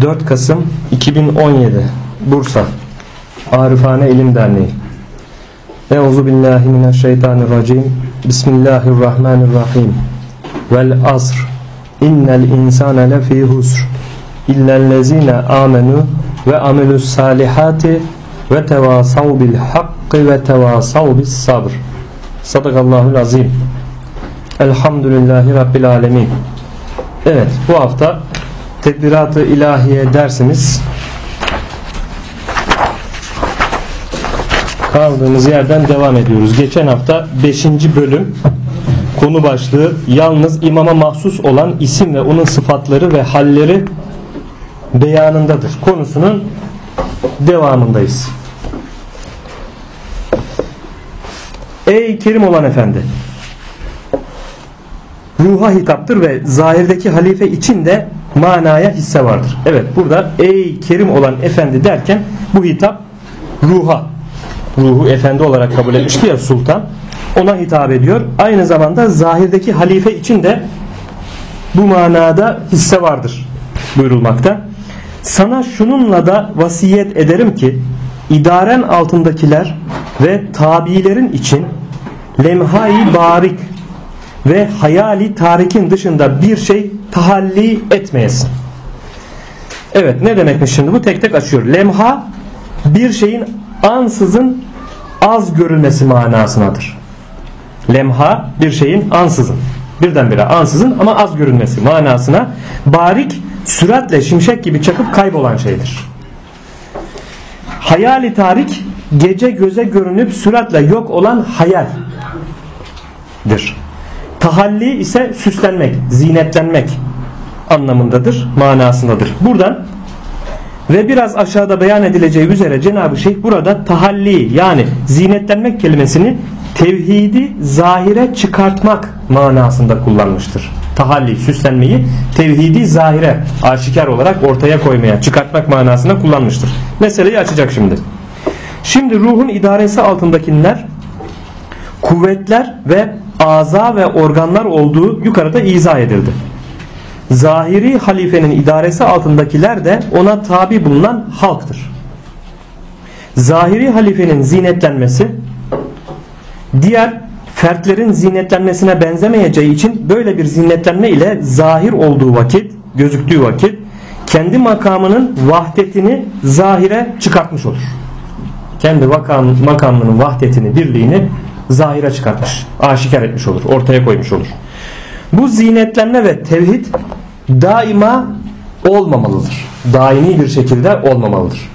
4 Kasım 2017 Bursa. Arifane İlim Derneği. Euzu billahi mineşşeytanirracim. Bismillahirrahmanirrahim. Vel asr. İnnel insane lefî husr. İllellezine amenu ve amelus salihati ve tevasav bil hakkı ve tevasav bis sabr. Sadakallahul azim. Elhamdülillahi Rabbil alemin. Evet bu hafta Tedbirat-ı ilahiye dersimiz kaldığımız yerden devam ediyoruz. Geçen hafta 5. bölüm konu başlığı yalnız imama mahsus olan isim ve onun sıfatları ve halleri beyanındadır. Konusunun devamındayız. Ey kerim olan efendi ruha hitaptır ve zahirdeki halife için de manaya hisse vardır. Evet burada ey kerim olan efendi derken bu hitap ruha ruhu efendi olarak kabul etmişti ya sultan ona hitap ediyor. Aynı zamanda zahirdeki halife için de bu manada hisse vardır buyurulmakta. Sana şununla da vasiyet ederim ki idaren altındakiler ve tabilerin için lemhai barik ve hayali tarikin dışında bir şey tahalli etmeyesin. Evet ne demekmiş şimdi bu tek tek açıyor. Lemha bir şeyin ansızın az görülmesi manasınadır. Lemha bir şeyin ansızın birdenbire ansızın ama az görünmesi manasına barik süratle şimşek gibi çakıp kaybolan şeydir. Hayali tarik gece göze görünüp süratle yok olan hayaldir. Tahalli ise süslenmek, zinetlenmek anlamındadır, manasındadır. Buradan ve biraz aşağıda beyan edileceği üzere Cenab-ı Şeyh burada tahalli yani zinetlenmek kelimesini tevhidi zahire çıkartmak manasında kullanmıştır. Tahalli, süslenmeyi tevhidi zahire aşikar olarak ortaya koymaya, çıkartmak manasında kullanmıştır. Meseleyi açacak şimdi. Şimdi ruhun idaresi altındakiler kuvvetler ve aza ve organlar olduğu yukarıda izah edildi. Zahiri halifenin idaresi altındakiler de ona tabi bulunan halktır. Zahiri halifenin zinetlenmesi diğer fertlerin zinetlenmesine benzemeyeceği için böyle bir zinetlenme ile zahir olduğu vakit, gözüktüğü vakit kendi makamının vahdetini zahire çıkartmış olur. Kendi makam, makamının vahdetini, birliğini zahire çıkartmış, aşikar etmiş olur, ortaya koymuş olur. Bu zinetlenme ve tevhid daima olmamalıdır. Daimi bir şekilde olmamalıdır.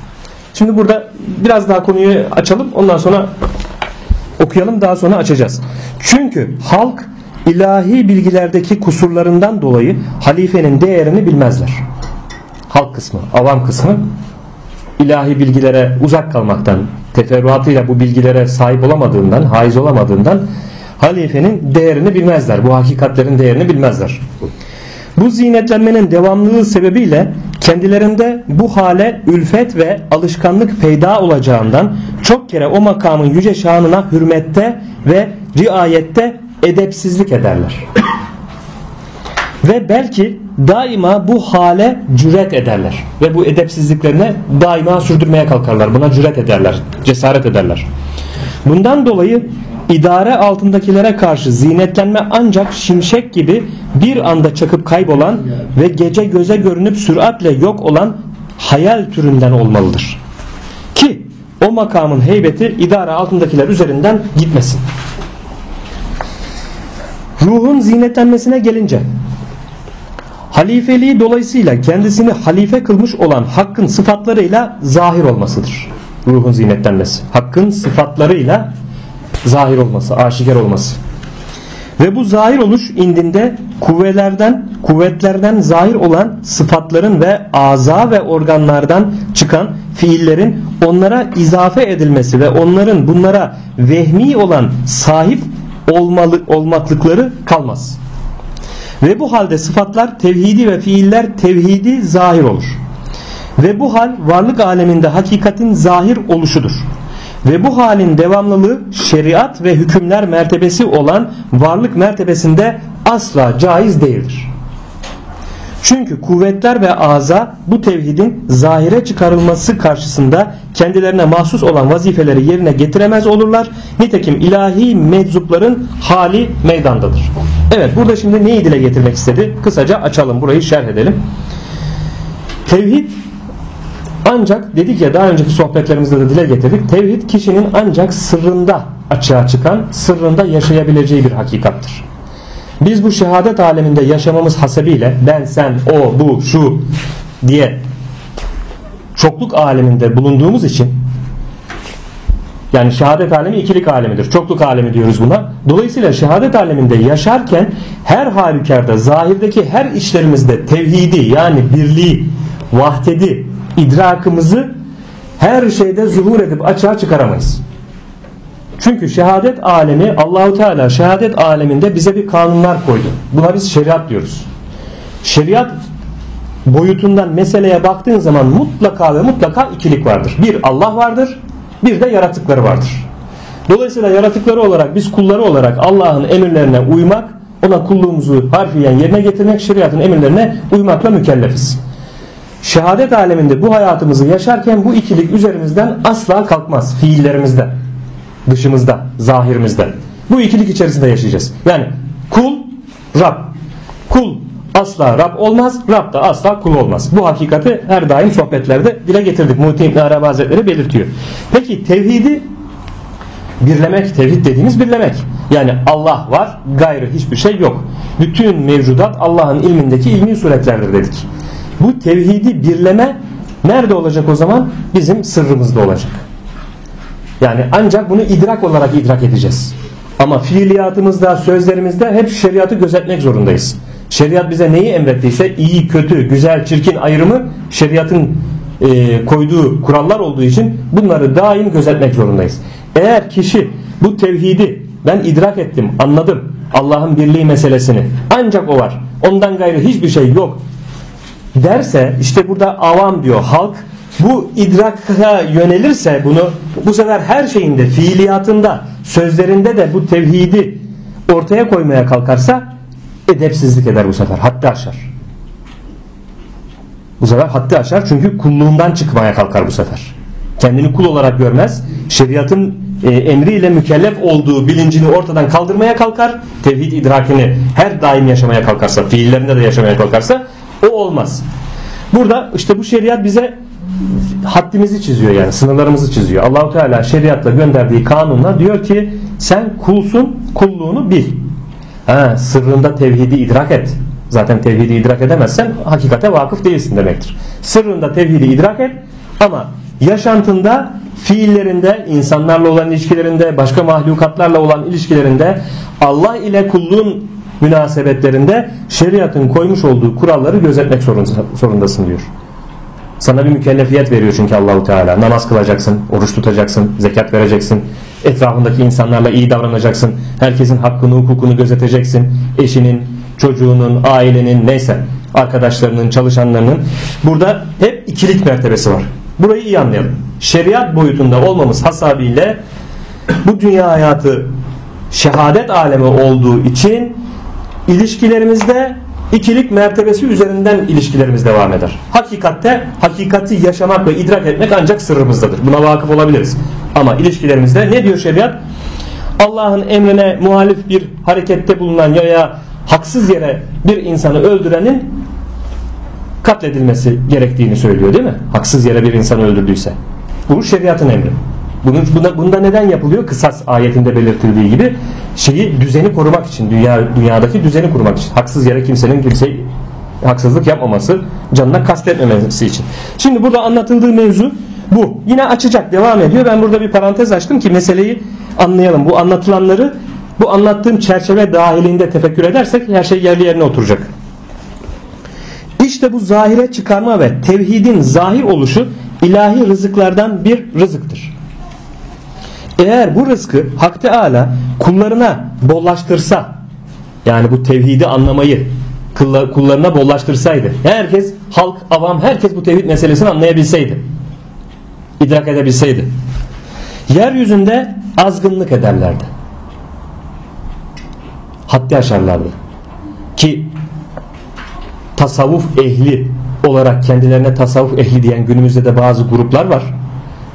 Şimdi burada biraz daha konuyu açalım. Ondan sonra okuyalım daha sonra açacağız. Çünkü halk ilahi bilgilerdeki kusurlarından dolayı halifenin değerini bilmezler. Halk kısmı, avam kısmı ilahi bilgilere uzak kalmaktan, teferruatıyla bu bilgilere sahip olamadığından, haiz olamadığından halifenin değerini bilmezler. Bu hakikatlerin değerini bilmezler. Bu zinetlenmenin devamlılığı sebebiyle kendilerinde bu hale ülfet ve alışkanlık peyda olacağından çok kere o makamın yüce şanına hürmette ve riayette edepsizlik ederler. ve belki daima bu hale cüret ederler ve bu edepsizliklerine daima sürdürmeye kalkarlar. Buna cüret ederler, cesaret ederler. Bundan dolayı idare altındakilere karşı zinetlenme ancak şimşek gibi bir anda çakıp kaybolan ve gece göze görünüp süratle yok olan hayal türünden olmalıdır. Ki o makamın heybeti idare altındakiler üzerinden gitmesin. Ruhun zinetlenmesine gelince halifeliği dolayısıyla kendisini halife kılmış olan hakkın sıfatlarıyla zahir olmasıdır. Ruhun zinetlenmesi. Hakkın sıfatlarıyla zahir olması, aşikar olması. Ve bu zahir oluş indinde kuvvelerden, kuvvetlerden zahir olan sıfatların ve aza ve organlardan çıkan fiillerin onlara izafe edilmesi ve onların bunlara vehmi olan sahip olmalı, olmaklıkları kalmaz. Ve bu halde sıfatlar tevhidi ve fiiller tevhidi zahir olur. Ve bu hal varlık aleminde hakikatin zahir oluşudur. Ve bu halin devamlılığı şeriat ve hükümler mertebesi olan varlık mertebesinde asla caiz değildir. Çünkü kuvvetler ve aza bu tevhidin zahire çıkarılması karşısında kendilerine mahsus olan vazifeleri yerine getiremez olurlar. Nitekim ilahi meczupların hali meydandadır. Evet burada şimdi neyi dile getirmek istedi? Kısaca açalım burayı şerh edelim. Tevhid ancak dedik ya daha önceki sohbetlerimizde de dile getirdik. Tevhid kişinin ancak sırrında açığa çıkan, sırrında yaşayabileceği bir hakikattır. Biz bu şehadet aleminde yaşamamız hasebiyle ben, sen, o, bu, şu diye çokluk aleminde bulunduğumuz için yani şehadet alemi ikilik alemidir. Çokluk alemi diyoruz buna. Dolayısıyla şehadet aleminde yaşarken her halükarda zahirdeki her işlerimizde tevhidi yani birliği, vahdedi, idrakımızı her şeyde zuhur edip açığa çıkaramayız. Çünkü şehadet alemi Allahu Teala şehadet aleminde bize bir kanunlar koydu. Buna biz şeriat diyoruz. Şeriat boyutundan meseleye baktığın zaman mutlaka ve mutlaka ikilik vardır. Bir Allah vardır, bir de yaratıkları vardır. Dolayısıyla yaratıkları olarak biz kulları olarak Allah'ın emirlerine uymak, ona kulluğumuzu harfiyen yerine getirmek, şeriatın emirlerine uymakla mükellefiz. Şehadet aleminde bu hayatımızı yaşarken bu ikilik üzerimizden asla kalkmaz fiillerimizde dışımızda, zahirimizde. Bu ikilik içerisinde yaşayacağız. Yani kul, Rab. Kul asla Rab olmaz, Rab da asla kul olmaz. Bu hakikati her daim sohbetlerde dile getirdik. Muhti İbn Arabi Hazretleri belirtiyor. Peki tevhidi birlemek, tevhid dediğimiz birlemek. Yani Allah var, gayrı hiçbir şey yok. Bütün mevcudat Allah'ın ilmindeki ilmi suretlerdir dedik. Bu tevhidi birleme nerede olacak o zaman? Bizim sırrımızda olacak. Yani ancak bunu idrak olarak idrak edeceğiz. Ama fiiliyatımızda, sözlerimizde hep şeriatı gözetmek zorundayız. Şeriat bize neyi emrettiyse iyi, kötü, güzel, çirkin ayrımı şeriatın e, koyduğu kurallar olduğu için bunları daim gözetmek zorundayız. Eğer kişi bu tevhidi ben idrak ettim, anladım Allah'ın birliği meselesini ancak o var. Ondan gayrı hiçbir şey yok derse işte burada avam diyor halk bu idraka yönelirse bunu bu sefer her şeyinde fiiliyatında sözlerinde de bu tevhidi ortaya koymaya kalkarsa edepsizlik eder bu sefer haddi aşar. Bu sefer haddi aşar çünkü kulluğundan çıkmaya kalkar bu sefer. Kendini kul olarak görmez şeriatın e, emriyle mükellef olduğu bilincini ortadan kaldırmaya kalkar tevhid idrakini her daim yaşamaya kalkarsa fiillerinde de yaşamaya kalkarsa o olmaz. Burada işte bu şeriat bize haddimizi çiziyor yani sınırlarımızı çiziyor. Allahu Teala şeriatla gönderdiği kanunla diyor ki sen kulsun kulluğunu bil. Ha, sırrında tevhidi idrak et. Zaten tevhidi idrak edemezsen hakikate vakıf değilsin demektir. Sırrında tevhidi idrak et ama yaşantında fiillerinde, insanlarla olan ilişkilerinde, başka mahlukatlarla olan ilişkilerinde Allah ile kulluğun münasebetlerinde şeriatın koymuş olduğu kuralları gözetmek zorundasın diyor. Sana bir mükellefiyet veriyor çünkü Allahu Teala. Namaz kılacaksın, oruç tutacaksın, zekat vereceksin. Etrafındaki insanlarla iyi davranacaksın. Herkesin hakkını, hukukunu gözeteceksin. Eşinin, çocuğunun, ailenin neyse arkadaşlarının, çalışanlarının. Burada hep ikilik mertebesi var. Burayı iyi anlayalım. Şeriat boyutunda olmamız hasabiyle bu dünya hayatı şehadet alemi olduğu için ilişkilerimizde ikilik mertebesi üzerinden ilişkilerimiz devam eder. Hakikatte hakikati yaşamak ve idrak etmek ancak sırrımızdadır. Buna vakıf olabiliriz. Ama ilişkilerimizde ne diyor şeriat? Allah'ın emrine muhalif bir harekette bulunan ya haksız yere bir insanı öldürenin katledilmesi gerektiğini söylüyor değil mi? Haksız yere bir insanı öldürdüyse. Bu şeriatın emri. Bunun, bunda, bunda neden yapılıyor? Kısas ayetinde belirtildiği gibi şeyi düzeni korumak için, dünya dünyadaki düzeni korumak için. Haksız yere kimsenin kimse haksızlık yapmaması, canına kastetmemesi için. Şimdi burada anlatıldığı mevzu bu. Yine açacak, devam ediyor. Ben burada bir parantez açtım ki meseleyi anlayalım. Bu anlatılanları bu anlattığım çerçeve dahilinde tefekkür edersek her şey yerli yerine oturacak. İşte bu zahire çıkarma ve tevhidin zahir oluşu ilahi rızıklardan bir rızıktır. Eğer bu rızkı Hak Teala kullarına bollaştırsa yani bu tevhidi anlamayı kullarına bollaştırsaydı herkes halk avam herkes bu tevhid meselesini anlayabilseydi idrak edebilseydi yeryüzünde azgınlık ederlerdi haddi aşarlardı ki tasavvuf ehli olarak kendilerine tasavvuf ehli diyen günümüzde de bazı gruplar var.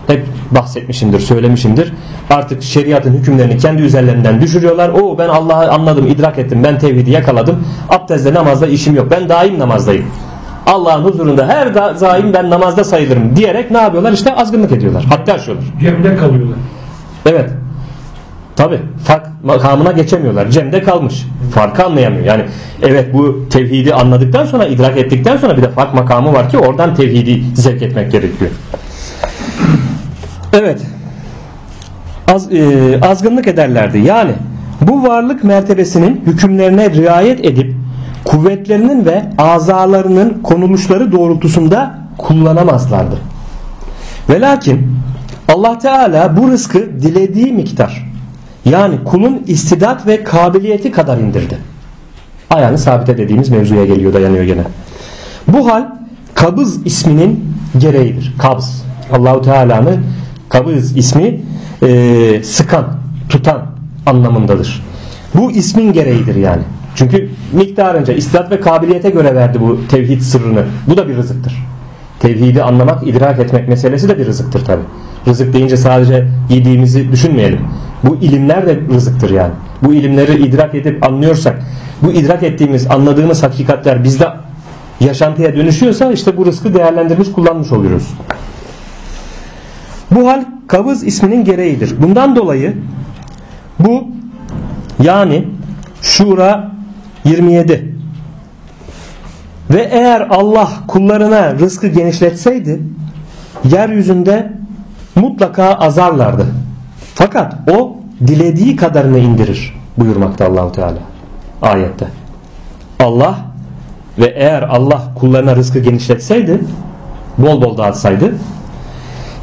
Hep bahsetmişimdir, söylemişimdir. Artık şeriatın hükümlerini kendi üzerlerinden düşürüyorlar. O ben Allah'ı anladım, idrak ettim, ben tevhidi yakaladım. Abdestle namazda işim yok. Ben daim namazdayım. Allah'ın huzurunda her da, zaim ben namazda sayılırım diyerek ne yapıyorlar? İşte azgınlık ediyorlar. Hatta aşıyorlar. Cemde kalıyorlar. Evet. Tabi fark makamına geçemiyorlar. Cem'de kalmış. Farkı anlayamıyor. Yani evet bu tevhidi anladıktan sonra idrak ettikten sonra bir de fark makamı var ki oradan tevhidi zevk etmek gerekiyor. Evet. Az, e, azgınlık ederlerdi. Yani bu varlık mertebesinin hükümlerine riayet edip kuvvetlerinin ve azalarının konuluşları doğrultusunda kullanamazlardı. Ve lakin Allah Teala bu rızkı dilediği miktar yani kulun istidat ve kabiliyeti kadar indirdi. Ayağını sabite dediğimiz mevzuya geliyor dayanıyor gene. Bu hal kabız isminin gereğidir. Kabz. Allahu Teala'nın kabız ismi e, sıkan, tutan anlamındadır. Bu ismin gereğidir yani. Çünkü miktarınca istidat ve kabiliyete göre verdi bu tevhid sırrını. Bu da bir rızıktır. Tevhidi anlamak, idrak etmek meselesi de bir rızıktır tabi. Rızık deyince sadece yediğimizi düşünmeyelim. Bu ilimler de rızıktır yani. Bu ilimleri idrak edip anlıyorsak, bu idrak ettiğimiz, anladığımız hakikatler bizde yaşantıya dönüşüyorsa işte bu rızkı değerlendirmiş, kullanmış oluyoruz. Bu hal kabız isminin gereğidir. Bundan dolayı bu yani Şura 27 ve eğer Allah kullarına rızkı genişletseydi yeryüzünde mutlaka azarlardı. Fakat o dilediği kadarını indirir buyurmakta Allahu Teala ayette. Allah ve eğer Allah kullarına rızkı genişletseydi bol bol dağıtsaydı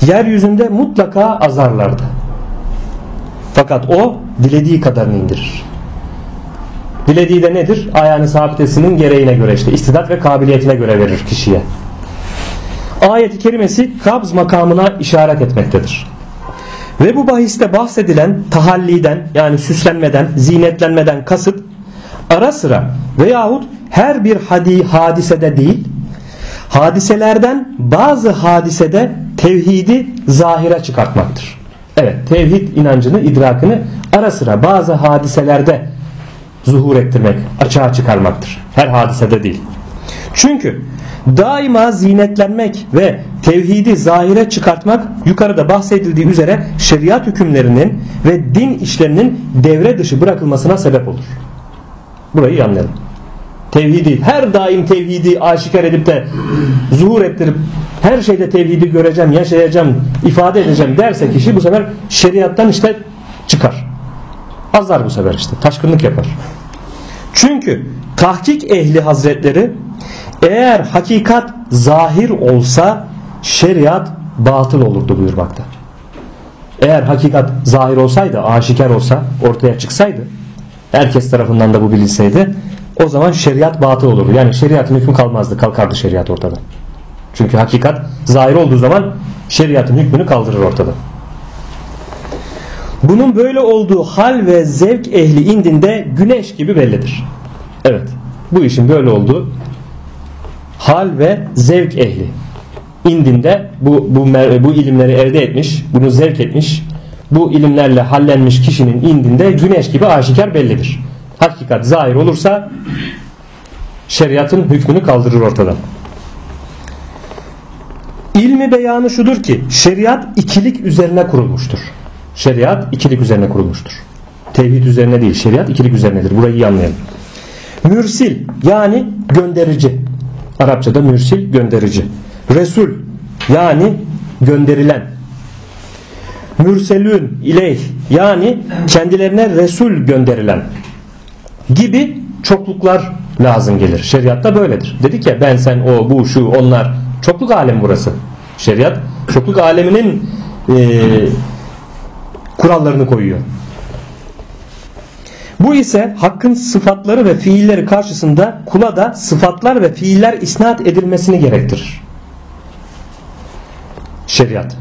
yeryüzünde mutlaka azarlardı. Fakat o dilediği kadarını indirir. Dilediği de nedir? Ayağını sabitesinin gereğine göre işte istidat ve kabiliyetine göre verir kişiye. Ayet-i kerimesi kabz makamına işaret etmektedir. Ve bu bahiste bahsedilen tahalliden yani süslenmeden, zinetlenmeden kasıt ara sıra veyahut her bir hadi hadisede değil, hadiselerden bazı hadisede tevhidi zahire çıkartmaktır. Evet, tevhid inancını, idrakını ara sıra bazı hadiselerde zuhur ettirmek, açığa çıkarmaktır. Her hadisede değil. Çünkü daima zinetlenmek ve tevhidi zahire çıkartmak yukarıda bahsedildiği üzere şeriat hükümlerinin ve din işlerinin devre dışı bırakılmasına sebep olur. Burayı anlayalım. Tevhidi, her daim tevhidi aşikar edip de zuhur ettirip her şeyde tevhidi göreceğim, yaşayacağım, ifade edeceğim derse kişi bu sefer şeriattan işte çıkar. Azar bu sefer işte. Taşkınlık yapar. Çünkü tahkik ehli hazretleri eğer hakikat zahir olsa şeriat batıl olurdu buyurmakta. Eğer hakikat zahir olsaydı, aşikar olsa, ortaya çıksaydı, herkes tarafından da bu bilinseydi, o zaman şeriat batıl olurdu. Yani şeriatın hükmü kalmazdı, kalkardı şeriat ortada. Çünkü hakikat zahir olduğu zaman şeriatın hükmünü kaldırır ortada. Bunun böyle olduğu hal ve zevk ehli indinde güneş gibi bellidir. Evet. Bu işin böyle olduğu hal ve zevk ehli indinde bu, bu, bu ilimleri elde etmiş, bunu zevk etmiş, bu ilimlerle hallenmiş kişinin indinde güneş gibi aşikar bellidir. Hakikat zahir olursa şeriatın hükmünü kaldırır ortadan. İlmi beyanı şudur ki şeriat ikilik üzerine kurulmuştur. Şeriat ikilik üzerine kurulmuştur. Tevhid üzerine değil şeriat ikilik üzerinedir. Burayı iyi anlayalım. Mürsil yani gönderici. Arapçada mürsil gönderici. Resul yani gönderilen. Mürselün ileyh yani kendilerine Resul gönderilen gibi çokluklar lazım gelir. Şeriatta böyledir. Dedik ya ben sen o bu şu onlar çokluk alem burası. Şeriat çokluk aleminin e, kurallarını koyuyor. Bu ise hakkın sıfatları ve fiilleri karşısında kula da sıfatlar ve fiiller isnat edilmesini gerektirir. Şeriat.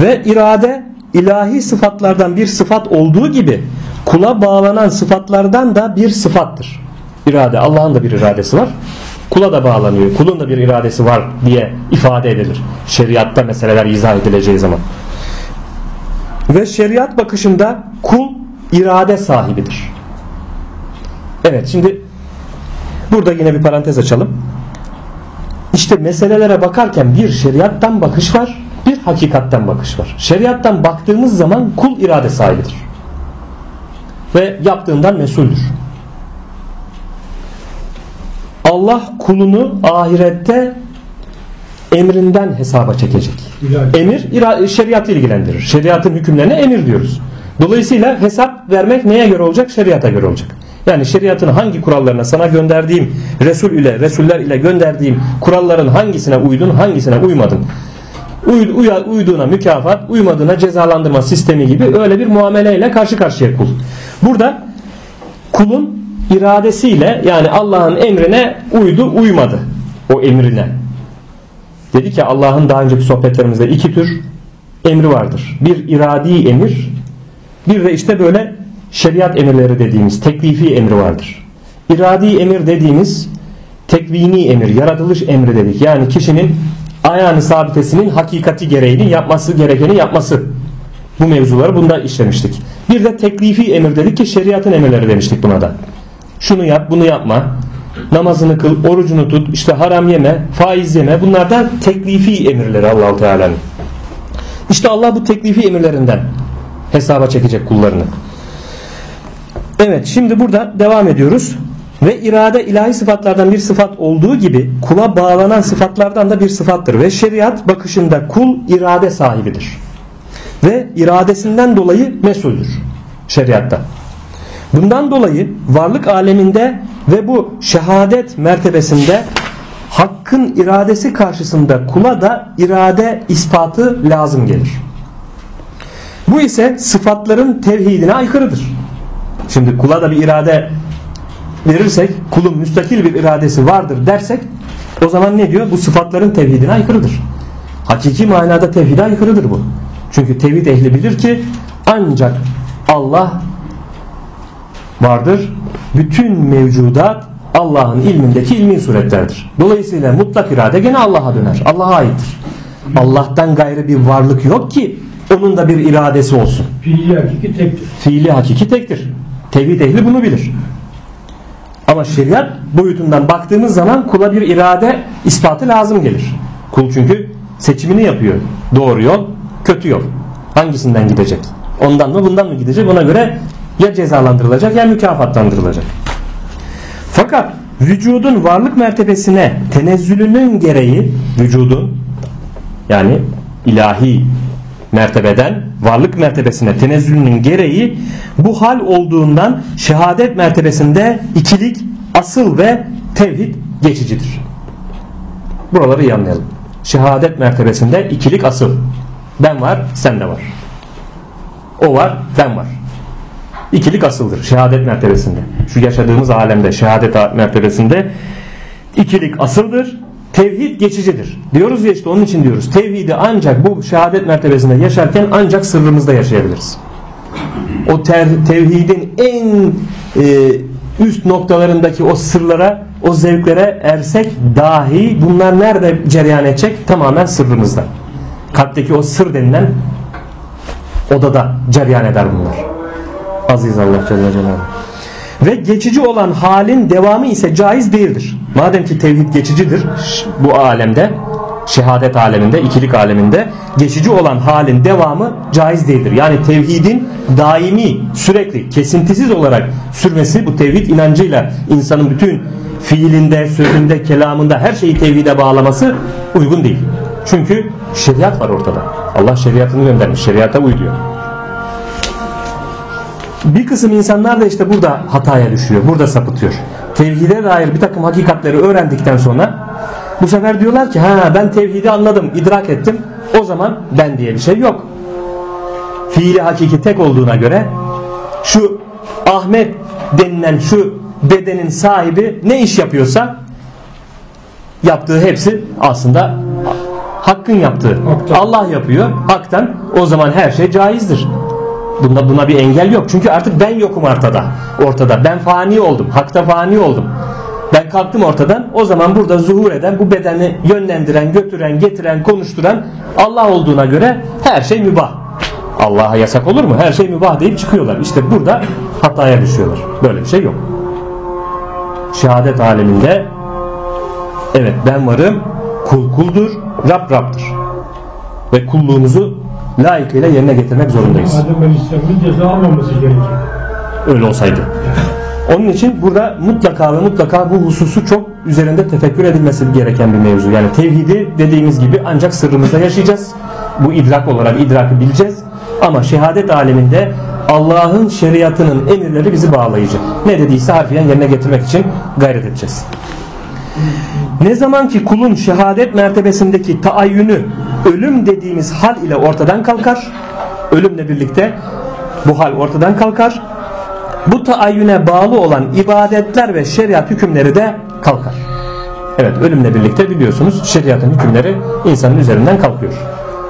Ve irade ilahi sıfatlardan bir sıfat olduğu gibi kula bağlanan sıfatlardan da bir sıfattır. İrade Allah'ın da bir iradesi var. Kula da bağlanıyor. Kulun da bir iradesi var diye ifade edilir. Şeriatta meseleler izah edileceği zaman. Ve şeriat bakışında kul irade sahibidir. Evet şimdi burada yine bir parantez açalım. İşte meselelere bakarken bir şeriattan bakış var, hakikatten bakış var. Şeriattan baktığımız zaman kul irade sahibidir. Ve yaptığından mesuldür. Allah kulunu ahirette emrinden hesaba çekecek. Emir şeriatı ilgilendirir. Şeriatın hükümlerine emir diyoruz. Dolayısıyla hesap vermek neye göre olacak? Şeriata göre olacak. Yani şeriatın hangi kurallarına sana gönderdiğim Resul ile Resuller ile gönderdiğim kuralların hangisine uydun hangisine uymadın. Uyduğuna mükafat uymadığına cezalandırma sistemi gibi öyle bir muameleyle karşı karşıya kul. Burada kulun iradesiyle yani Allah'ın emrine uydu uymadı o emrine. Dedi ki Allah'ın daha önceki sohbetlerimizde iki tür emri vardır. Bir iradi emir bir de işte böyle şeriat emirleri dediğimiz teklifi emri vardır. İradi emir dediğimiz tekvini emir, yaratılış emri dedik. Yani kişinin ayağını sabitesinin hakikati gereğini yapması gerekeni yapması. Bu mevzuları bunda işlemiştik. Bir de teklifi emir dedik ki şeriatın emirleri demiştik buna da. Şunu yap, bunu yapma. Namazını kıl, orucunu tut, işte haram yeme, faiz yeme. Bunlar da teklifi emirleri Allahu Teala'nın. İşte Allah bu teklifi emirlerinden hesaba çekecek kullarını. Evet şimdi burada devam ediyoruz. Ve irade ilahi sıfatlardan bir sıfat olduğu gibi kula bağlanan sıfatlardan da bir sıfattır. Ve şeriat bakışında kul irade sahibidir. Ve iradesinden dolayı mesuldür şeriatta. Bundan dolayı varlık aleminde ve bu şehadet mertebesinde hakkın iradesi karşısında kula da irade ispatı lazım gelir. Bu ise sıfatların tevhidine aykırıdır. Şimdi kula da bir irade verirsek, kulun müstakil bir iradesi vardır dersek o zaman ne diyor? Bu sıfatların tevhidine aykırıdır. Hakiki manada tevhide aykırıdır bu. Çünkü tevhid ehli bilir ki ancak Allah vardır. Bütün mevcudat Allah'ın ilmindeki ilmi suretlerdir. Dolayısıyla mutlak irade gene Allah'a döner. Allah'a aittir. Allah'tan gayrı bir varlık yok ki onun da bir iradesi olsun. Fiili hakiki tektir. Fiili hakiki tektir. Tevhid ehli bunu bilir. Ama şeriat boyutundan baktığımız zaman kula bir irade ispatı lazım gelir. Kul çünkü seçimini yapıyor. Doğru yol, kötü yol. Hangisinden gidecek? Ondan mı bundan mı gidecek? Ona göre ya cezalandırılacak ya mükafatlandırılacak. Fakat vücudun varlık mertebesine tenezzülünün gereği vücudun yani ilahi mertebeden varlık mertebesine tenezzülünün gereği bu hal olduğundan şehadet mertebesinde ikilik asıl ve tevhid geçicidir. Buraları iyi anlayalım. Şehadet mertebesinde ikilik asıl. Ben var, sen de var. O var, ben var. İkilik asıldır şehadet mertebesinde. Şu yaşadığımız alemde şehadet mertebesinde ikilik asıldır. Tevhid geçicidir. Diyoruz ya işte onun için diyoruz. Tevhidi ancak bu şehadet mertebesinde yaşarken ancak sırrımızda yaşayabiliriz. O tevhidin en e, üst noktalarındaki o sırlara, o zevklere ersek dahi bunlar nerede cereyan edecek? Tamamen sırrımızda. Kalpteki o sır denilen odada cereyan eder bunlar. Aziz Allah Celle Celaluhu. Ve geçici olan halin devamı ise caiz değildir. Madem ki tevhid geçicidir bu alemde, şehadet aleminde, ikilik aleminde geçici olan halin devamı caiz değildir. Yani tevhidin daimi, sürekli, kesintisiz olarak sürmesi bu tevhid inancıyla insanın bütün fiilinde, sözünde, kelamında her şeyi tevhide bağlaması uygun değil. Çünkü şeriat var ortada. Allah şeriatını göndermiş. Şeriata uy diyor. Bir kısım insanlar da işte burada hataya düşüyor. Burada sapıtıyor. Tevhide dair bir takım hakikatleri öğrendikten sonra bu sefer diyorlar ki ha ben tevhidi anladım, idrak ettim. O zaman ben diye bir şey yok. Fiili hakiki tek olduğuna göre şu Ahmet denilen şu bedenin sahibi ne iş yapıyorsa yaptığı hepsi aslında hakkın yaptığı. Haktan. Allah yapıyor haktan. O zaman her şey caizdir. Bunda buna bir engel yok. Çünkü artık ben yokum ortada. Ortada. Ben fani oldum. Hakta fani oldum. Ben kalktım ortadan. O zaman burada zuhur eden, bu bedeni yönlendiren, götüren, getiren, konuşturan Allah olduğuna göre her şey mübah. Allah'a yasak olur mu? Her şey mübah deyip çıkıyorlar. İşte burada hataya düşüyorlar. Böyle bir şey yok. Şehadet aleminde evet ben varım, kul kuldur, Rab Rab'dır. Ve kulluğumuzu layıkıyla yerine getirmek zorundayız. Adem Aleyhisselam'ın ceza almaması gerekiyor. Öyle olsaydı. Onun için burada mutlaka ve mutlaka bu hususu çok üzerinde tefekkür edilmesi gereken bir mevzu. Yani tevhidi dediğimiz gibi ancak sırrımızda yaşayacağız. Bu idrak olarak idrakı bileceğiz. Ama şehadet aleminde Allah'ın şeriatının emirleri bizi bağlayacak. Ne dediyse harfiyen yerine getirmek için gayret edeceğiz. Ne zaman ki kulun şehadet mertebesindeki taayyünü ölüm dediğimiz hal ile ortadan kalkar, ölümle birlikte bu hal ortadan kalkar, bu taayyüne bağlı olan ibadetler ve şeriat hükümleri de kalkar. Evet ölümle birlikte biliyorsunuz şeriatın hükümleri insanın üzerinden kalkıyor.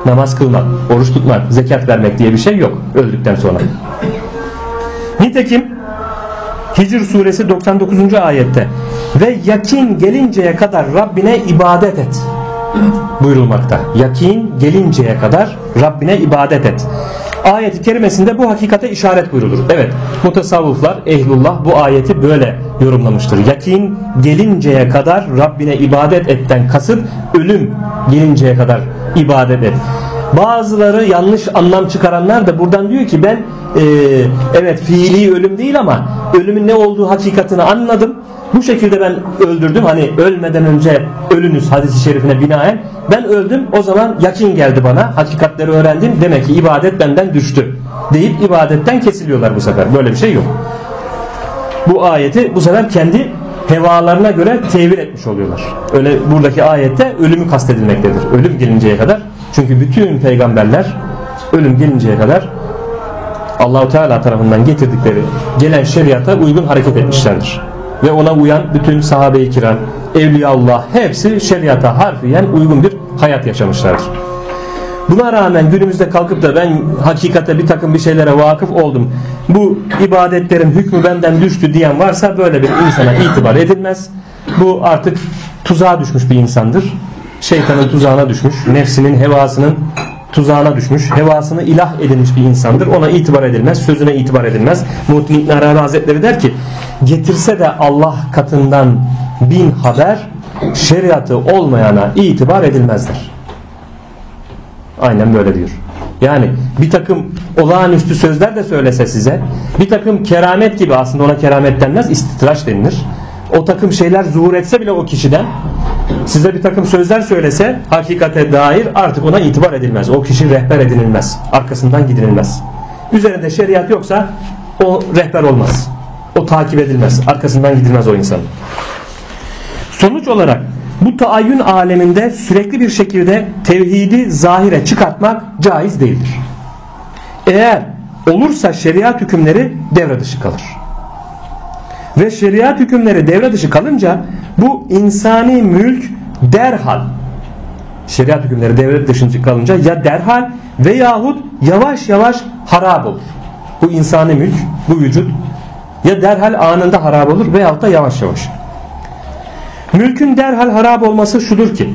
Namaz kılmak, oruç tutmak, zekat vermek diye bir şey yok öldükten sonra. Nitekim Hicr suresi 99. ayette ve yakin gelinceye kadar Rabbine ibadet et buyurulmakta. Yakin gelinceye kadar Rabbine ibadet et. Ayeti kerimesinde bu hakikate işaret buyrulur. Evet mutasavvıflar ehlullah bu ayeti böyle yorumlamıştır. Yakin gelinceye kadar Rabbine ibadet etten kasıt ölüm gelinceye kadar ibadet et. Bazıları yanlış anlam çıkaranlar da buradan diyor ki ben e, evet fiili ölüm değil ama ölümün ne olduğu hakikatini anladım. Bu şekilde ben öldürdüm. Hani ölmeden önce ölünüz hadisi şerifine binaen. Ben öldüm o zaman yakin geldi bana. Hakikatleri öğrendim. Demek ki ibadet benden düştü. Deyip ibadetten kesiliyorlar bu sefer. Böyle bir şey yok. Bu ayeti bu sefer kendi hevalarına göre tevil etmiş oluyorlar. Öyle buradaki ayette ölümü kastedilmektedir. Ölüm gelinceye kadar. Çünkü bütün peygamberler ölüm gelinceye kadar Allahu Teala tarafından getirdikleri gelen şeriata uygun hareket etmişlerdir. Ve ona uyan bütün sahabe-i kiram, evliyaullah hepsi şeriata harfiyen uygun bir hayat yaşamışlardır. Buna rağmen günümüzde kalkıp da ben hakikate bir takım bir şeylere vakıf oldum. Bu ibadetlerin hükmü benden düştü diyen varsa böyle bir insana itibar edilmez. Bu artık tuzağa düşmüş bir insandır. Şeytanın tuzağına düşmüş, nefsinin hevasının tuzağına düşmüş, hevasını ilah edilmiş bir insandır. Ona itibar edilmez, sözüne itibar edilmez. Muhittin Arabi Hazretleri der ki, getirse de Allah katından bin haber, şeriatı olmayana itibar edilmezler. Aynen böyle diyor. Yani bir takım olağanüstü sözler de söylese size, bir takım keramet gibi aslında ona keramet denmez, istitraç denilir. O takım şeyler zuhur etse bile o kişiden size bir takım sözler söylese hakikate dair artık ona itibar edilmez. O kişi rehber edinilmez. Arkasından gidilmez. Üzerinde şeriat yoksa o rehber olmaz. O takip edilmez. Arkasından gidilmez o insan. Sonuç olarak bu taayyün aleminde sürekli bir şekilde tevhidi zahire çıkartmak caiz değildir. Eğer olursa şeriat hükümleri devre dışı kalır. Ve şeriat hükümleri devre dışı kalınca bu insani mülk derhal şeriat hükümleri devre dışı kalınca ya derhal veyahut yavaş yavaş harap olur. Bu insani mülk, bu vücut ya derhal anında harap olur veyahut da yavaş yavaş. Mülkün derhal harap olması şudur ki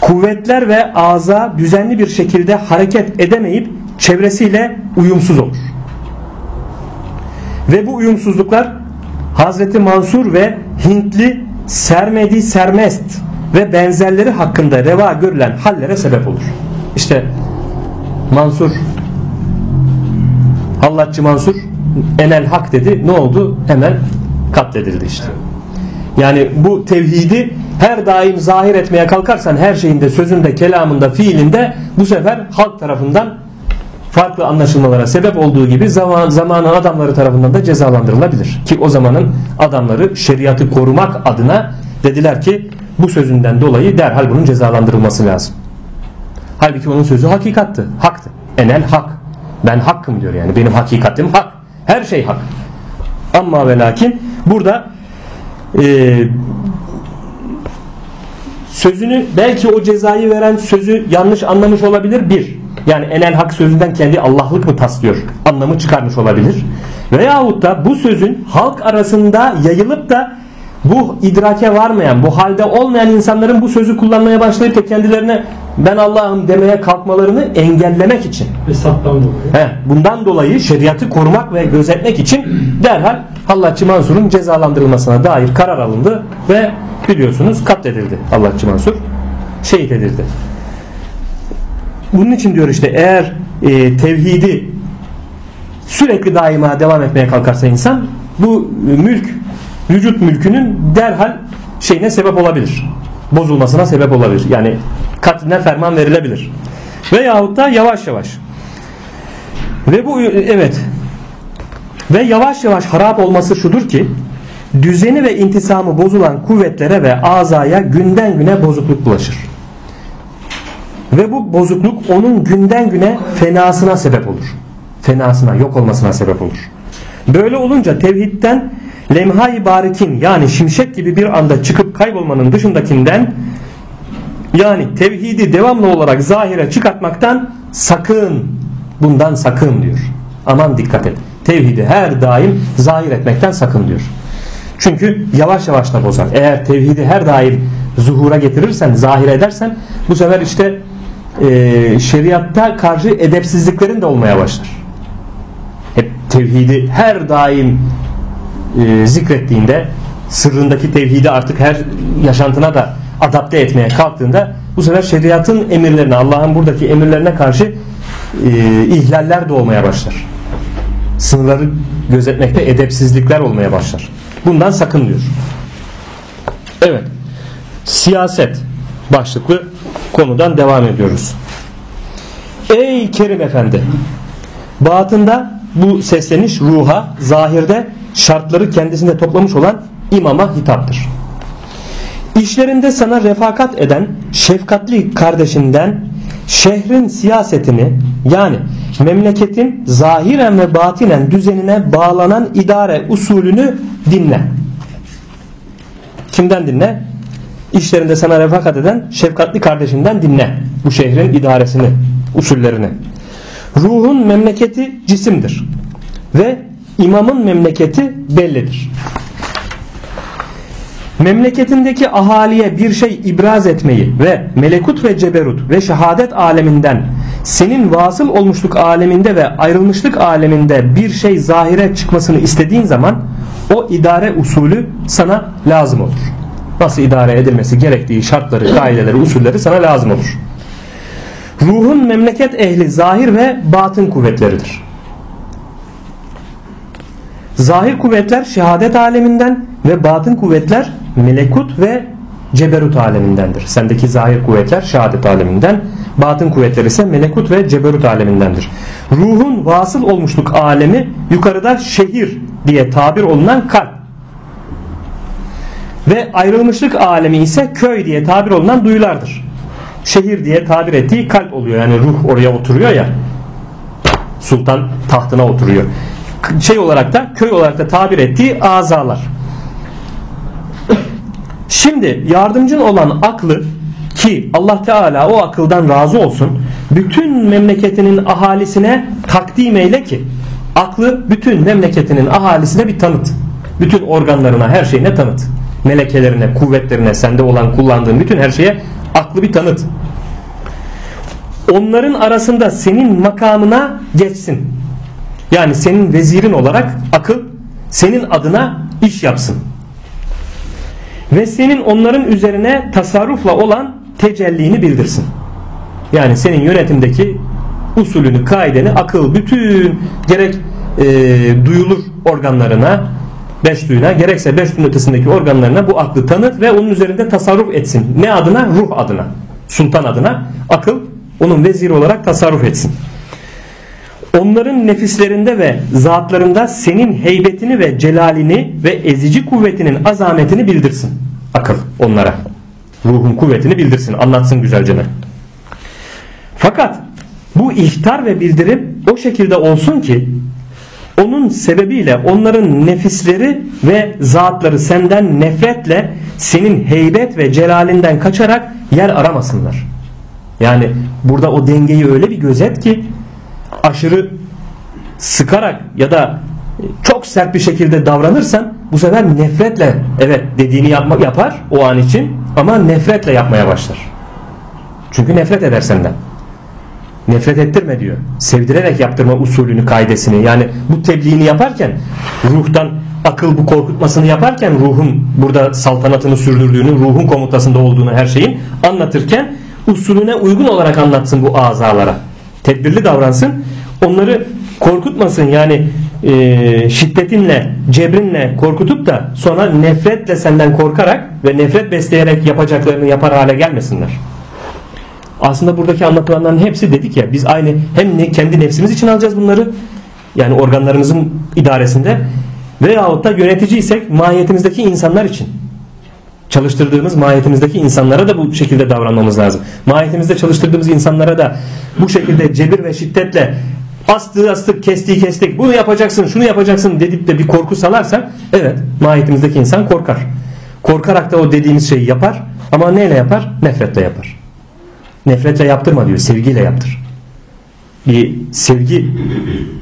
kuvvetler ve ağza düzenli bir şekilde hareket edemeyip çevresiyle uyumsuz olur. Ve bu uyumsuzluklar Hazreti Mansur ve Hintli Sermedi Sermest ve benzerleri hakkında reva görülen hallere sebep olur. İşte Mansur Hallatçı Mansur enel hak dedi. Ne oldu? Hemen katledildi işte. Yani bu tevhidi her daim zahir etmeye kalkarsan her şeyinde, sözünde, kelamında, fiilinde bu sefer halk tarafından farklı anlaşılmalara sebep olduğu gibi zaman, zamanın adamları tarafından da cezalandırılabilir. Ki o zamanın adamları şeriatı korumak adına dediler ki bu sözünden dolayı derhal bunun cezalandırılması lazım. Halbuki onun sözü hakikattı, haktı. Enel hak. Ben hakkım diyor yani. Benim hakikatim hak. Her şey hak. Ama ve lakin burada e, sözünü belki o cezayı veren sözü yanlış anlamış olabilir bir. Yani enel hak sözünden kendi Allah'lık mı taslıyor? Anlamı çıkarmış olabilir. Veyahut da bu sözün halk arasında yayılıp da bu idrake varmayan, bu halde olmayan insanların bu sözü kullanmaya başlayıp da kendilerine ben Allah'ım demeye kalkmalarını engellemek için. Esat'tan dolayı. He, bundan dolayı şeriatı korumak ve gözetmek için derhal Allahçı Mansur'un cezalandırılmasına dair karar alındı ve biliyorsunuz katledildi Allahçı Mansur. Şehit edildi. Bunun için diyor işte eğer e, tevhidi sürekli daima devam etmeye kalkarsa insan bu mülk vücut mülkünün derhal şeyine sebep olabilir. Bozulmasına sebep olabilir. Yani katline ferman verilebilir. Veyahut da yavaş yavaş. Ve bu evet. Ve yavaş yavaş harap olması şudur ki düzeni ve intisamı bozulan kuvvetlere ve azaya günden güne bozukluk bulaşır. Ve bu bozukluk onun günden güne fenasına sebep olur. Fenasına, yok olmasına sebep olur. Böyle olunca tevhidden lemhay barikin yani şimşek gibi bir anda çıkıp kaybolmanın dışındakinden yani tevhidi devamlı olarak zahire çıkartmaktan sakın bundan sakın diyor. Aman dikkat et. Tevhidi her daim zahir etmekten sakın diyor. Çünkü yavaş yavaş da bozar. Eğer tevhidi her daim zuhura getirirsen, zahir edersen bu sefer işte e, şeriatta karşı edepsizliklerin de olmaya başlar. Hep tevhidi her daim e, zikrettiğinde sırrındaki tevhidi artık her yaşantına da adapte etmeye kalktığında bu sefer şeriatın emirlerine Allah'ın buradaki emirlerine karşı e, ihlaller de olmaya başlar. Sınırları gözetmekte edepsizlikler olmaya başlar. Bundan sakın diyor. Evet. Siyaset başlıklı konudan devam ediyoruz. Ey Kerim Efendi batında bu sesleniş ruha zahirde şartları kendisinde toplamış olan imama hitaptır. İşlerinde sana refakat eden şefkatli kardeşinden şehrin siyasetini yani memleketin zahiren ve batinen düzenine bağlanan idare usulünü dinle. Kimden dinle? İşlerinde sana refakat eden şefkatli kardeşinden dinle. Bu şehrin idaresini, usullerini. Ruhun memleketi cisimdir. Ve imamın memleketi bellidir. Memleketindeki ahaliye bir şey ibraz etmeyi ve melekut ve ceberut ve şehadet aleminden senin vasıl olmuşluk aleminde ve ayrılmışlık aleminde bir şey zahire çıkmasını istediğin zaman o idare usulü sana lazım olur. Nasıl idare edilmesi gerektiği şartları, kaideleri, usulleri sana lazım olur. Ruhun memleket ehli zahir ve batın kuvvetleridir. Zahir kuvvetler şehadet aleminden ve batın kuvvetler melekut ve ceberut alemindendir. Sendeki zahir kuvvetler şehadet aleminden, batın kuvvetler ise melekut ve ceberut alemindendir. Ruhun vasıl olmuşluk alemi yukarıda şehir diye tabir olunan kalp. Ve ayrılmışlık alemi ise köy diye tabir olunan duyulardır. Şehir diye tabir ettiği kalp oluyor. Yani ruh oraya oturuyor ya. Sultan tahtına oturuyor. Şey olarak da köy olarak da tabir ettiği azalar. Şimdi yardımcın olan aklı ki Allah Teala o akıldan razı olsun bütün memleketinin ahalisine takdim eyle ki aklı bütün memleketinin ahalisine bir tanıt. Bütün organlarına her şeyine tanıt. Melekelerine, kuvvetlerine, sende olan kullandığın bütün her şeye aklı bir tanıt. Onların arasında senin makamına geçsin. Yani senin vezirin olarak akıl senin adına iş yapsın ve senin onların üzerine tasarrufla olan tecellini bildirsin. Yani senin yönetimdeki usulünü, kaideni, akıl, bütün gerek e, duyulur organlarına, beş duyuna, gerekse beş duyun ötesindeki organlarına bu aklı tanıt ve onun üzerinde tasarruf etsin. Ne adına? Ruh adına. Sultan adına. Akıl onun veziri olarak tasarruf etsin. Onların nefislerinde ve zatlarında senin heybetini ve celalini ve ezici kuvvetinin azametini bildirsin. Akıl onlara. Ruhun kuvvetini bildirsin. Anlatsın güzelce. Fakat bu ihtar ve bildirim o şekilde olsun ki onun sebebiyle onların nefisleri ve zatları senden nefretle senin heybet ve celalinden kaçarak yer aramasınlar. Yani burada o dengeyi öyle bir gözet ki aşırı sıkarak ya da çok sert bir şekilde davranırsan bu sefer nefretle evet dediğini yapma, yapar o an için ama nefretle yapmaya başlar. Çünkü nefret eder senden. Nefret ettirme diyor. Sevdirerek yaptırma usulünü, kaidesini. Yani bu tebliğini yaparken ruhtan akıl bu korkutmasını yaparken ruhun burada saltanatını sürdürdüğünü, ruhun komutasında olduğunu her şeyin anlatırken usulüne uygun olarak anlatsın bu azalara. Tedbirli davransın. Onları korkutmasın yani e, şiddetinle, cebrinle korkutup da sonra nefretle senden korkarak ve nefret besleyerek yapacaklarını yapar hale gelmesinler. Aslında buradaki anlatılanların hepsi dedik ya biz aynı hem kendi nefsimiz için alacağız bunları yani organlarımızın idaresinde veyahut da yöneticiysek mahiyetimizdeki insanlar için çalıştırdığımız mahiyetimizdeki insanlara da bu şekilde davranmamız lazım. Mahiyetimizde çalıştırdığımız insanlara da bu şekilde cebir ve şiddetle astığı astık kestiği kestik bunu yapacaksın şunu yapacaksın dedip de bir korku salarsak evet mahiyetimizdeki insan korkar. Korkarak da o dediğimiz şeyi yapar ama neyle yapar? Nefretle yapar. Nefretle yaptırma diyor sevgiyle yaptır. Bir sevgi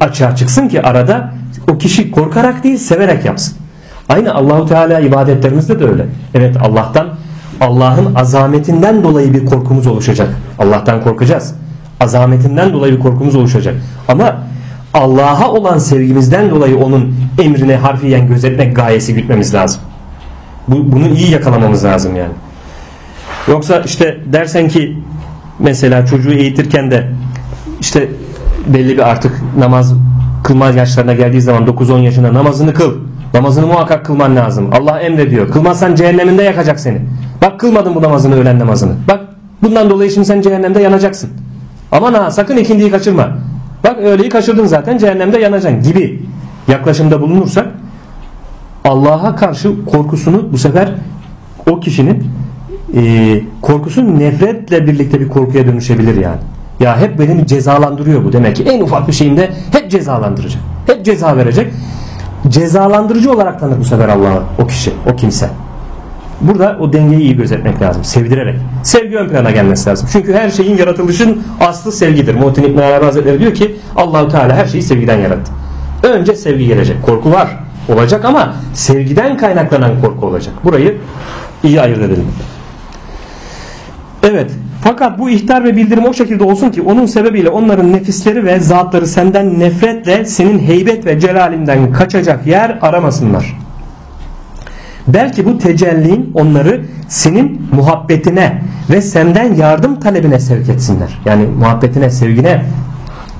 açığa çıksın ki arada o kişi korkarak değil severek yapsın. Aynı Allahu Teala ibadetlerimizde de öyle. Evet Allah'tan Allah'ın azametinden dolayı bir korkumuz oluşacak. Allah'tan korkacağız. Azametinden dolayı bir korkumuz oluşacak. Ama Allah'a olan sevgimizden dolayı onun emrine harfiyen gözetmek gayesi gütmemiz lazım. Bu, bunu iyi yakalamamız lazım yani. Yoksa işte dersen ki mesela çocuğu eğitirken de işte belli bir artık namaz kılma yaşlarına geldiği zaman 9-10 yaşında namazını kıl. Namazını muhakkak kılman lazım. Allah emrediyor. Kılmazsan cehenneminde yakacak seni. Bak kılmadın bu namazını öğlen namazını. Bak bundan dolayı şimdi sen cehennemde yanacaksın. Aman ha sakın ikindiyi kaçırma. Bak öğleyi kaçırdın zaten cehennemde yanacaksın gibi yaklaşımda bulunursak Allah'a karşı korkusunu bu sefer o kişinin e, korkusu nefretle birlikte bir korkuya dönüşebilir yani. Ya hep beni cezalandırıyor bu demek ki en ufak bir şeyimde hep cezalandıracak. Hep ceza verecek. Cezalandırıcı olarak tanır bu sefer Allah'ı o kişi, o kimse. Burada o dengeyi iyi gözetmek lazım. Sevdirerek. Sevgi ön plana gelmesi lazım. Çünkü her şeyin yaratılışın aslı sevgidir. Muhittin İbn Arabi Hazretleri diyor ki Allahu Teala her şeyi sevgiden yarattı. Önce sevgi gelecek. Korku var. Olacak ama sevgiden kaynaklanan korku olacak. Burayı iyi ayırt edelim. Evet. Fakat bu ihtar ve bildirim o şekilde olsun ki onun sebebiyle onların nefisleri ve zatları senden nefretle senin heybet ve celalinden kaçacak yer aramasınlar. Belki bu tecellin onları senin muhabbetine ve senden yardım talebine sevk etsinler. Yani muhabbetine, sevgine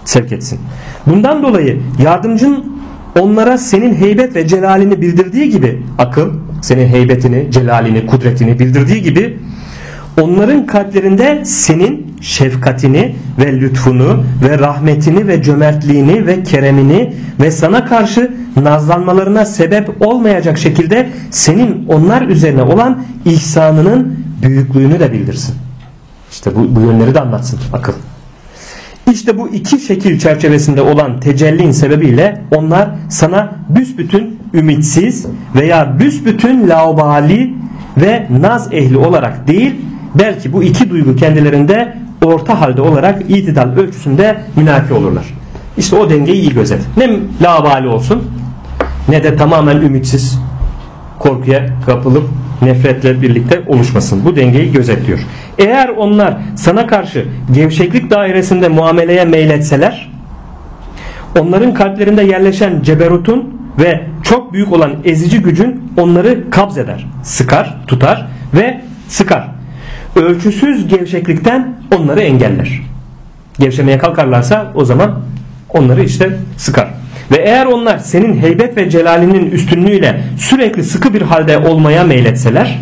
sevk etsin. Bundan dolayı yardımcın onlara senin heybet ve celalini bildirdiği gibi akıl, senin heybetini, celalini, kudretini bildirdiği gibi onların kalplerinde senin şefkatini ve lütfunu ve rahmetini ve cömertliğini ve keremini ve sana karşı nazlanmalarına sebep olmayacak şekilde senin onlar üzerine olan ihsanının büyüklüğünü de bildirsin. İşte bu, bu yönleri de anlatsın akıl. İşte bu iki şekil çerçevesinde olan tecellin sebebiyle onlar sana büsbütün ümitsiz veya büsbütün laubali ve naz ehli olarak değil belki bu iki duygu kendilerinde orta halde olarak itidal ölçüsünde münafi olurlar. İşte o dengeyi iyi gözet. Ne labali olsun ne de tamamen ümitsiz korkuya kapılıp nefretle birlikte oluşmasın. Bu dengeyi gözetliyor. Eğer onlar sana karşı gevşeklik dairesinde muameleye meyletseler onların kalplerinde yerleşen ceberutun ve çok büyük olan ezici gücün onları kabz eder, sıkar, tutar ve sıkar. Ölçüsüz gevşeklikten onları engeller. Gevşemeye kalkarlarsa o zaman onları işte sıkar. Ve eğer onlar senin heybet ve celalinin üstünlüğüyle sürekli sıkı bir halde olmaya meyletseler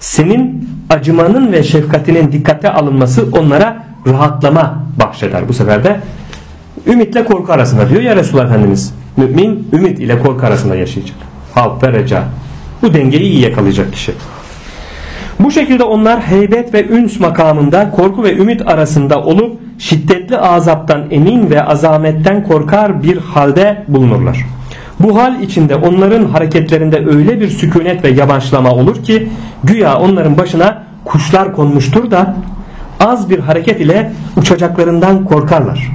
senin acımanın ve şefkatinin dikkate alınması onlara rahatlama bahşeder. Bu sefer de ümitle korku arasında diyor ya Resulullah Efendimiz. Mümin ümit ile korku arasında yaşayacak. Havf ve reca. Bu dengeyi iyi yakalayacak kişi. Bu şekilde onlar heybet ve üns makamında korku ve ümit arasında olup şiddetli azaptan emin ve azametten korkar bir halde bulunurlar. Bu hal içinde onların hareketlerinde öyle bir sükunet ve yabancılama olur ki güya onların başına kuşlar konmuştur da az bir hareket ile uçacaklarından korkarlar.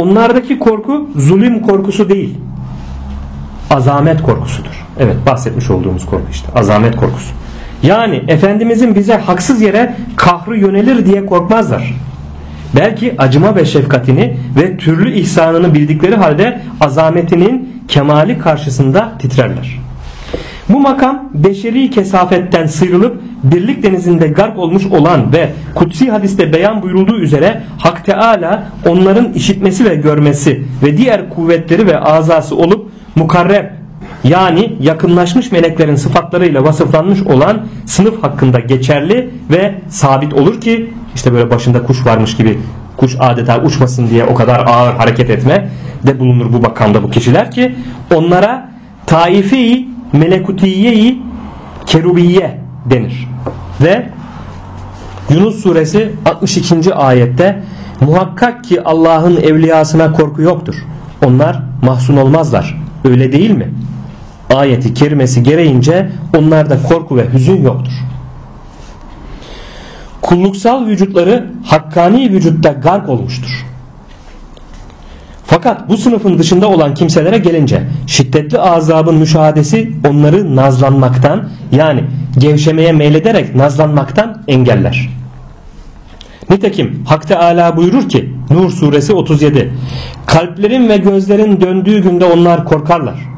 Onlardaki korku zulüm korkusu değil. Azamet korkusudur. Evet bahsetmiş olduğumuz korku işte azamet korkusu. Yani Efendimizin bize haksız yere kahrı yönelir diye korkmazlar. Belki acıma ve şefkatini ve türlü ihsanını bildikleri halde azametinin kemali karşısında titrerler. Bu makam beşeri kesafetten sıyrılıp birlik denizinde garp olmuş olan ve kutsi hadiste beyan buyurulduğu üzere Hak Teala onların işitmesi ve görmesi ve diğer kuvvetleri ve azası olup mukarreb yani yakınlaşmış meleklerin sıfatlarıyla vasıflanmış olan sınıf hakkında geçerli ve sabit olur ki işte böyle başında kuş varmış gibi kuş adeta uçmasın diye o kadar ağır hareket etme de bulunur bu makamda bu kişiler ki onlara taifi melekutiyeyi kerubiye denir. Ve Yunus suresi 62. ayette muhakkak ki Allah'ın evliyasına korku yoktur. Onlar mahzun olmazlar. Öyle değil mi? Ayeti kerimesi gereğince onlarda korku ve hüzün yoktur. Kulluksal vücutları hakkani vücutta gark olmuştur. Fakat bu sınıfın dışında olan kimselere gelince şiddetli azabın müşahadesi onları nazlanmaktan yani gevşemeye meylederek nazlanmaktan engeller. Nitekim Hak Teala buyurur ki Nur suresi 37 Kalplerin ve gözlerin döndüğü günde onlar korkarlar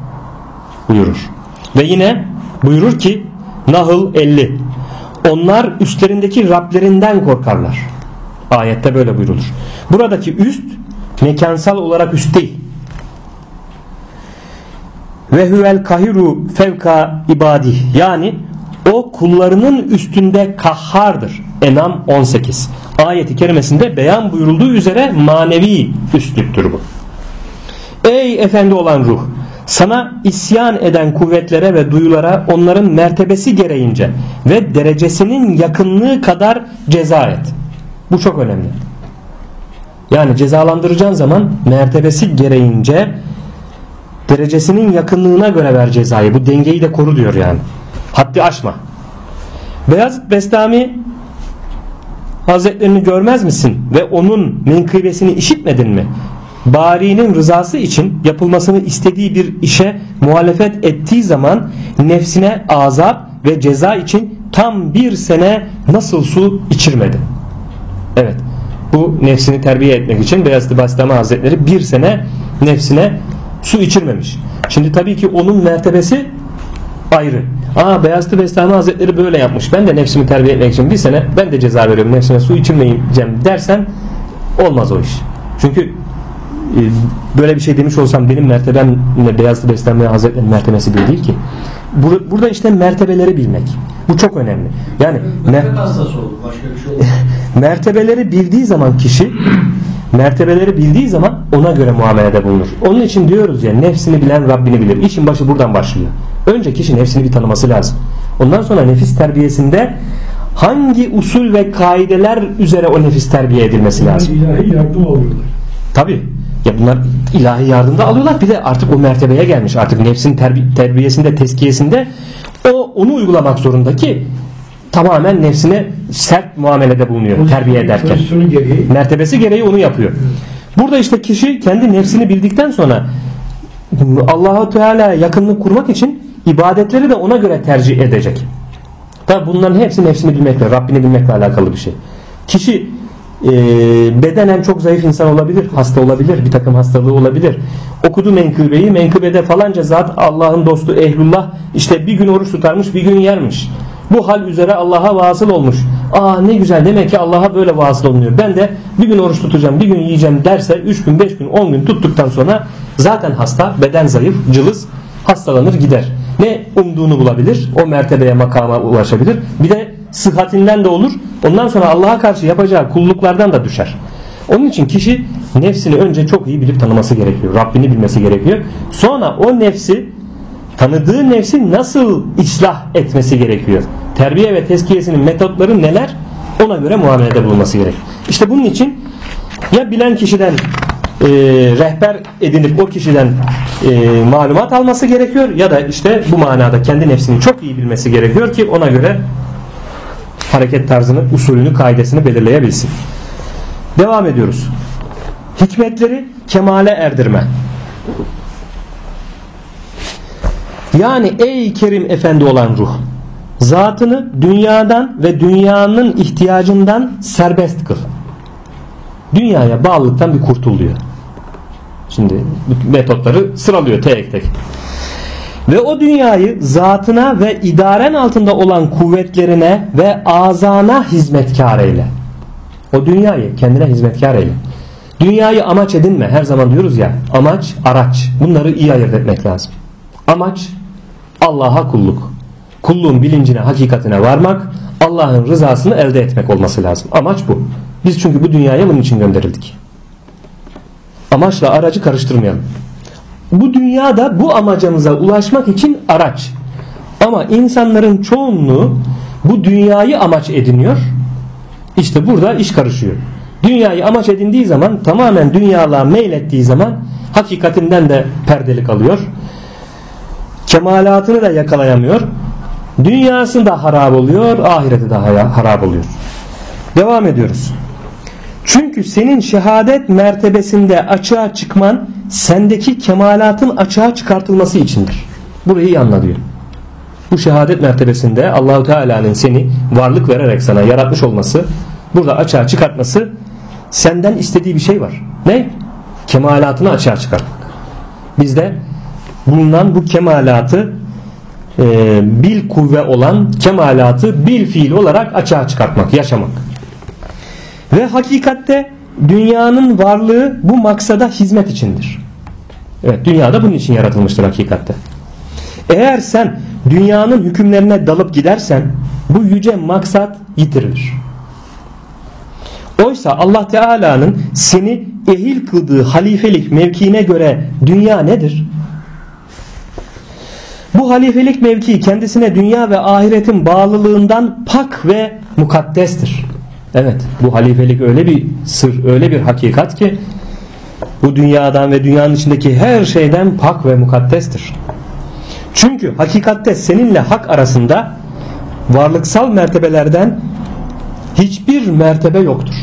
buyurur. Ve yine buyurur ki Nahl 50 Onlar üstlerindeki Rablerinden korkarlar. Ayette böyle buyurulur. Buradaki üst mekansal olarak üst değil. Ve huvel kahiru fevka ibadi yani o kullarının üstünde kahhardır. Enam 18. Ayeti kerimesinde beyan buyurulduğu üzere manevi üstlüktür bu. Ey efendi olan ruh sana isyan eden kuvvetlere ve duyulara onların mertebesi gereğince ve derecesinin yakınlığı kadar ceza et. Bu çok önemli. Yani cezalandıracağın zaman mertebesi gereğince derecesinin yakınlığına göre ver cezayı. Bu dengeyi de koru diyor yani. Haddi aşma. Beyazıt Bestami Hazretlerini görmez misin ve onun menkıbesini işitmedin mi? Bari'nin rızası için yapılmasını istediği bir işe muhalefet ettiği zaman nefsine azap ve ceza için tam bir sene nasıl su içirmedi? Evet bu nefsini terbiye etmek için Beyazıt Bastami Hazretleri bir sene nefsine su içirmemiş. Şimdi tabii ki onun mertebesi ayrı. Aa Beyazıt Bestami Hazretleri böyle yapmış. Ben de nefsimi terbiye etmek için bir sene ben de ceza veriyorum. Nefsime su içirmeyeceğim dersen olmaz o iş. Çünkü e, böyle bir şey demiş olsam benim mertebemle Beyazıt Bestami Hazretleri'nin mertebesi bir değil ki. Burada işte mertebeleri bilmek. Bu çok önemli. Yani bir şey mertebeleri bildiği zaman kişi mertebeleri bildiği zaman ona göre muamelede bulunur. Onun için diyoruz ya nefsini bilen Rabbini bilir. İşin başı buradan başlıyor. Önce kişi nefsini bir tanıması lazım. Ondan sonra nefis terbiyesinde hangi usul ve kaideler üzere o nefis terbiye edilmesi lazım. İlahi yardım alıyorlar. Tabi. Ya bunlar ilahi yardımda alıyorlar. Bir de artık o mertebeye gelmiş. Artık nefsin terbi terbiyesinde, teskiyesinde o onu uygulamak zorunda ki tamamen nefsine sert muamelede bulunuyor terbiye ederken. Gereği Mertebesi gereği onu yapıyor. Burada işte kişi kendi nefsini bildikten sonra Allahu Teala yakınlık kurmak için ibadetleri de ona göre tercih edecek. Tabi bunların hepsi nefsini bilmekle, Rabbini bilmekle alakalı bir şey. Kişi e, bedenen çok zayıf insan olabilir, hasta olabilir, bir takım hastalığı olabilir. Okudu menkıbeyi, menkıbede falanca zat Allah'ın dostu ehlullah işte bir gün oruç tutarmış, bir gün yermiş. Bu hal üzere Allah'a vasıl olmuş. Aa ne güzel demek ki Allah'a böyle vasıl olunuyor. Ben de bir gün oruç tutacağım, bir gün yiyeceğim derse 3 gün, 5 gün, 10 gün tuttuktan sonra zaten hasta, beden zayıf, cılız hastalanır gider. Ne umduğunu bulabilir, o mertebeye makama ulaşabilir. Bir de sıhhatinden de olur. Ondan sonra Allah'a karşı yapacağı kulluklardan da düşer. Onun için kişi nefsini önce çok iyi bilip tanıması gerekiyor. Rabbini bilmesi gerekiyor. Sonra o nefsi tanıdığı nefsi nasıl ıslah etmesi gerekiyor. Terbiye ve tezkiyesinin metotları neler? Ona göre muamelede bulunması gerek. İşte bunun için ya bilen kişiden e, rehber edinip o kişiden e, malumat alması gerekiyor ya da işte bu manada kendi nefsini çok iyi bilmesi gerekiyor ki ona göre hareket tarzını, usulünü, kaidesini belirleyebilsin. Devam ediyoruz. Hikmetleri kemale erdirme. Yani ey Kerim Efendi olan ruh zatını dünyadan ve dünyanın ihtiyacından serbest kıl. Dünyaya bağlılıktan bir kurtul diyor. Şimdi metotları sıralıyor tek tek. Ve o dünyayı zatına ve idaren altında olan kuvvetlerine ve azana hizmetkar eyle. O dünyayı kendine hizmetkar eyle. Dünyayı amaç edinme. Her zaman diyoruz ya amaç, araç. Bunları iyi ayırt etmek lazım. Amaç Allah'a kulluk. Kulluğun bilincine, hakikatine varmak, Allah'ın rızasını elde etmek olması lazım. Amaç bu. Biz çünkü bu dünyaya bunun için gönderildik. Amaçla aracı karıştırmayalım. Bu dünyada bu amacımıza ulaşmak için araç. Ama insanların çoğunluğu bu dünyayı amaç ediniyor. İşte burada iş karışıyor. Dünyayı amaç edindiği zaman tamamen dünyalığa meylettiği zaman hakikatinden de perdelik alıyor. Kemalatını da yakalayamıyor. Dünyası da harap oluyor, ahireti de harap oluyor. Devam ediyoruz. Çünkü senin şehadet mertebesinde açığa çıkman sendeki kemalatın açığa çıkartılması içindir. Burayı iyi anla diyor. Bu şehadet mertebesinde Allahu Teala'nın seni varlık vererek sana yaratmış olması, burada açığa çıkartması senden istediği bir şey var. Ne? Kemalatını açığa çıkartmak. Bizde bulunan bu kemalatı e, bil kuvve olan kemalatı bil fiil olarak açığa çıkartmak, yaşamak. Ve hakikatte dünyanın varlığı bu maksada hizmet içindir. Evet dünyada bunun için yaratılmıştır hakikatte. Eğer sen dünyanın hükümlerine dalıp gidersen bu yüce maksat yitirilir. Oysa Allah Teala'nın seni ehil kıldığı halifelik mevkiine göre dünya nedir? Bu halifelik mevkii kendisine dünya ve ahiretin bağlılığından pak ve mukaddestir. Evet bu halifelik öyle bir sır öyle bir hakikat ki bu dünyadan ve dünyanın içindeki her şeyden pak ve mukaddestir. Çünkü hakikatte seninle hak arasında varlıksal mertebelerden hiçbir mertebe yoktur.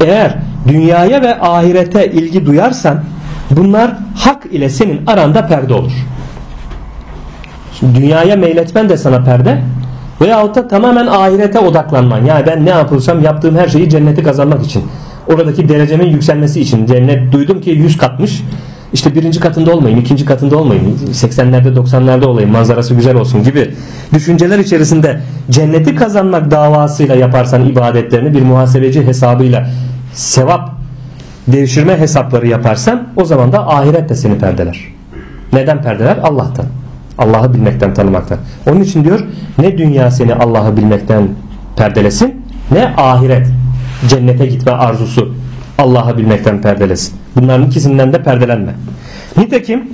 Eğer dünyaya ve ahirete ilgi duyarsan bunlar hak ile senin aranda perde olur. Dünyaya meyletmen de sana perde veyahut da tamamen ahirete odaklanman. Yani ben ne yapılsam yaptığım her şeyi cenneti kazanmak için. Oradaki derecemin yükselmesi için. Cennet duydum ki 100 katmış. İşte birinci katında olmayayım, ikinci katında olmayayım, 80'lerde 90'larda olayım, manzarası güzel olsun gibi düşünceler içerisinde cenneti kazanmak davasıyla yaparsan ibadetlerini bir muhasebeci hesabıyla sevap devşirme hesapları yaparsan o zaman da ahiret de seni perdeler. Neden perdeler? Allah'tan. Allah'ı bilmekten tanımaktan. Onun için diyor ne dünya seni Allah'ı bilmekten perdelesin ne ahiret cennete gitme arzusu Allah'ı bilmekten perdelesin. Bunların ikisinden de perdelenme. Nitekim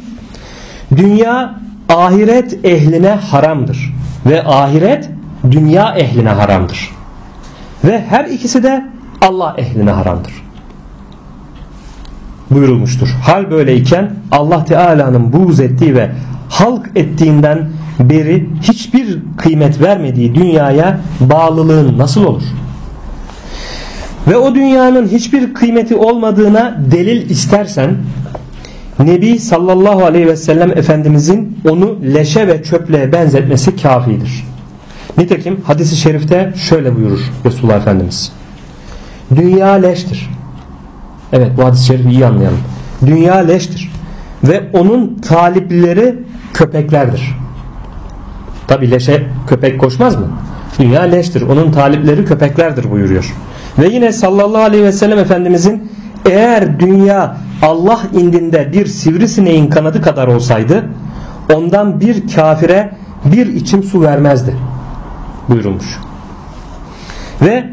dünya ahiret ehline haramdır ve ahiret dünya ehline haramdır. Ve her ikisi de Allah ehline haramdır. Buyurulmuştur. Hal böyleyken Allah Teala'nın buğz ettiği ve halk ettiğinden beri hiçbir kıymet vermediği dünyaya bağlılığın nasıl olur? Ve o dünyanın hiçbir kıymeti olmadığına delil istersen Nebi sallallahu aleyhi ve sellem Efendimizin onu leşe ve çöplüğe benzetmesi kafidir. Nitekim hadisi şerifte şöyle buyurur Resulullah Efendimiz. Dünya leştir. Evet bu hadis-i şerifi iyi anlayalım. Dünya leştir. Ve onun talipleri köpeklerdir. Tabi leşe köpek koşmaz mı? Dünya leştir. Onun talipleri köpeklerdir buyuruyor. Ve yine sallallahu aleyhi ve sellem Efendimizin eğer dünya Allah indinde bir sivrisineğin kanadı kadar olsaydı ondan bir kafire bir içim su vermezdi buyurulmuş. Ve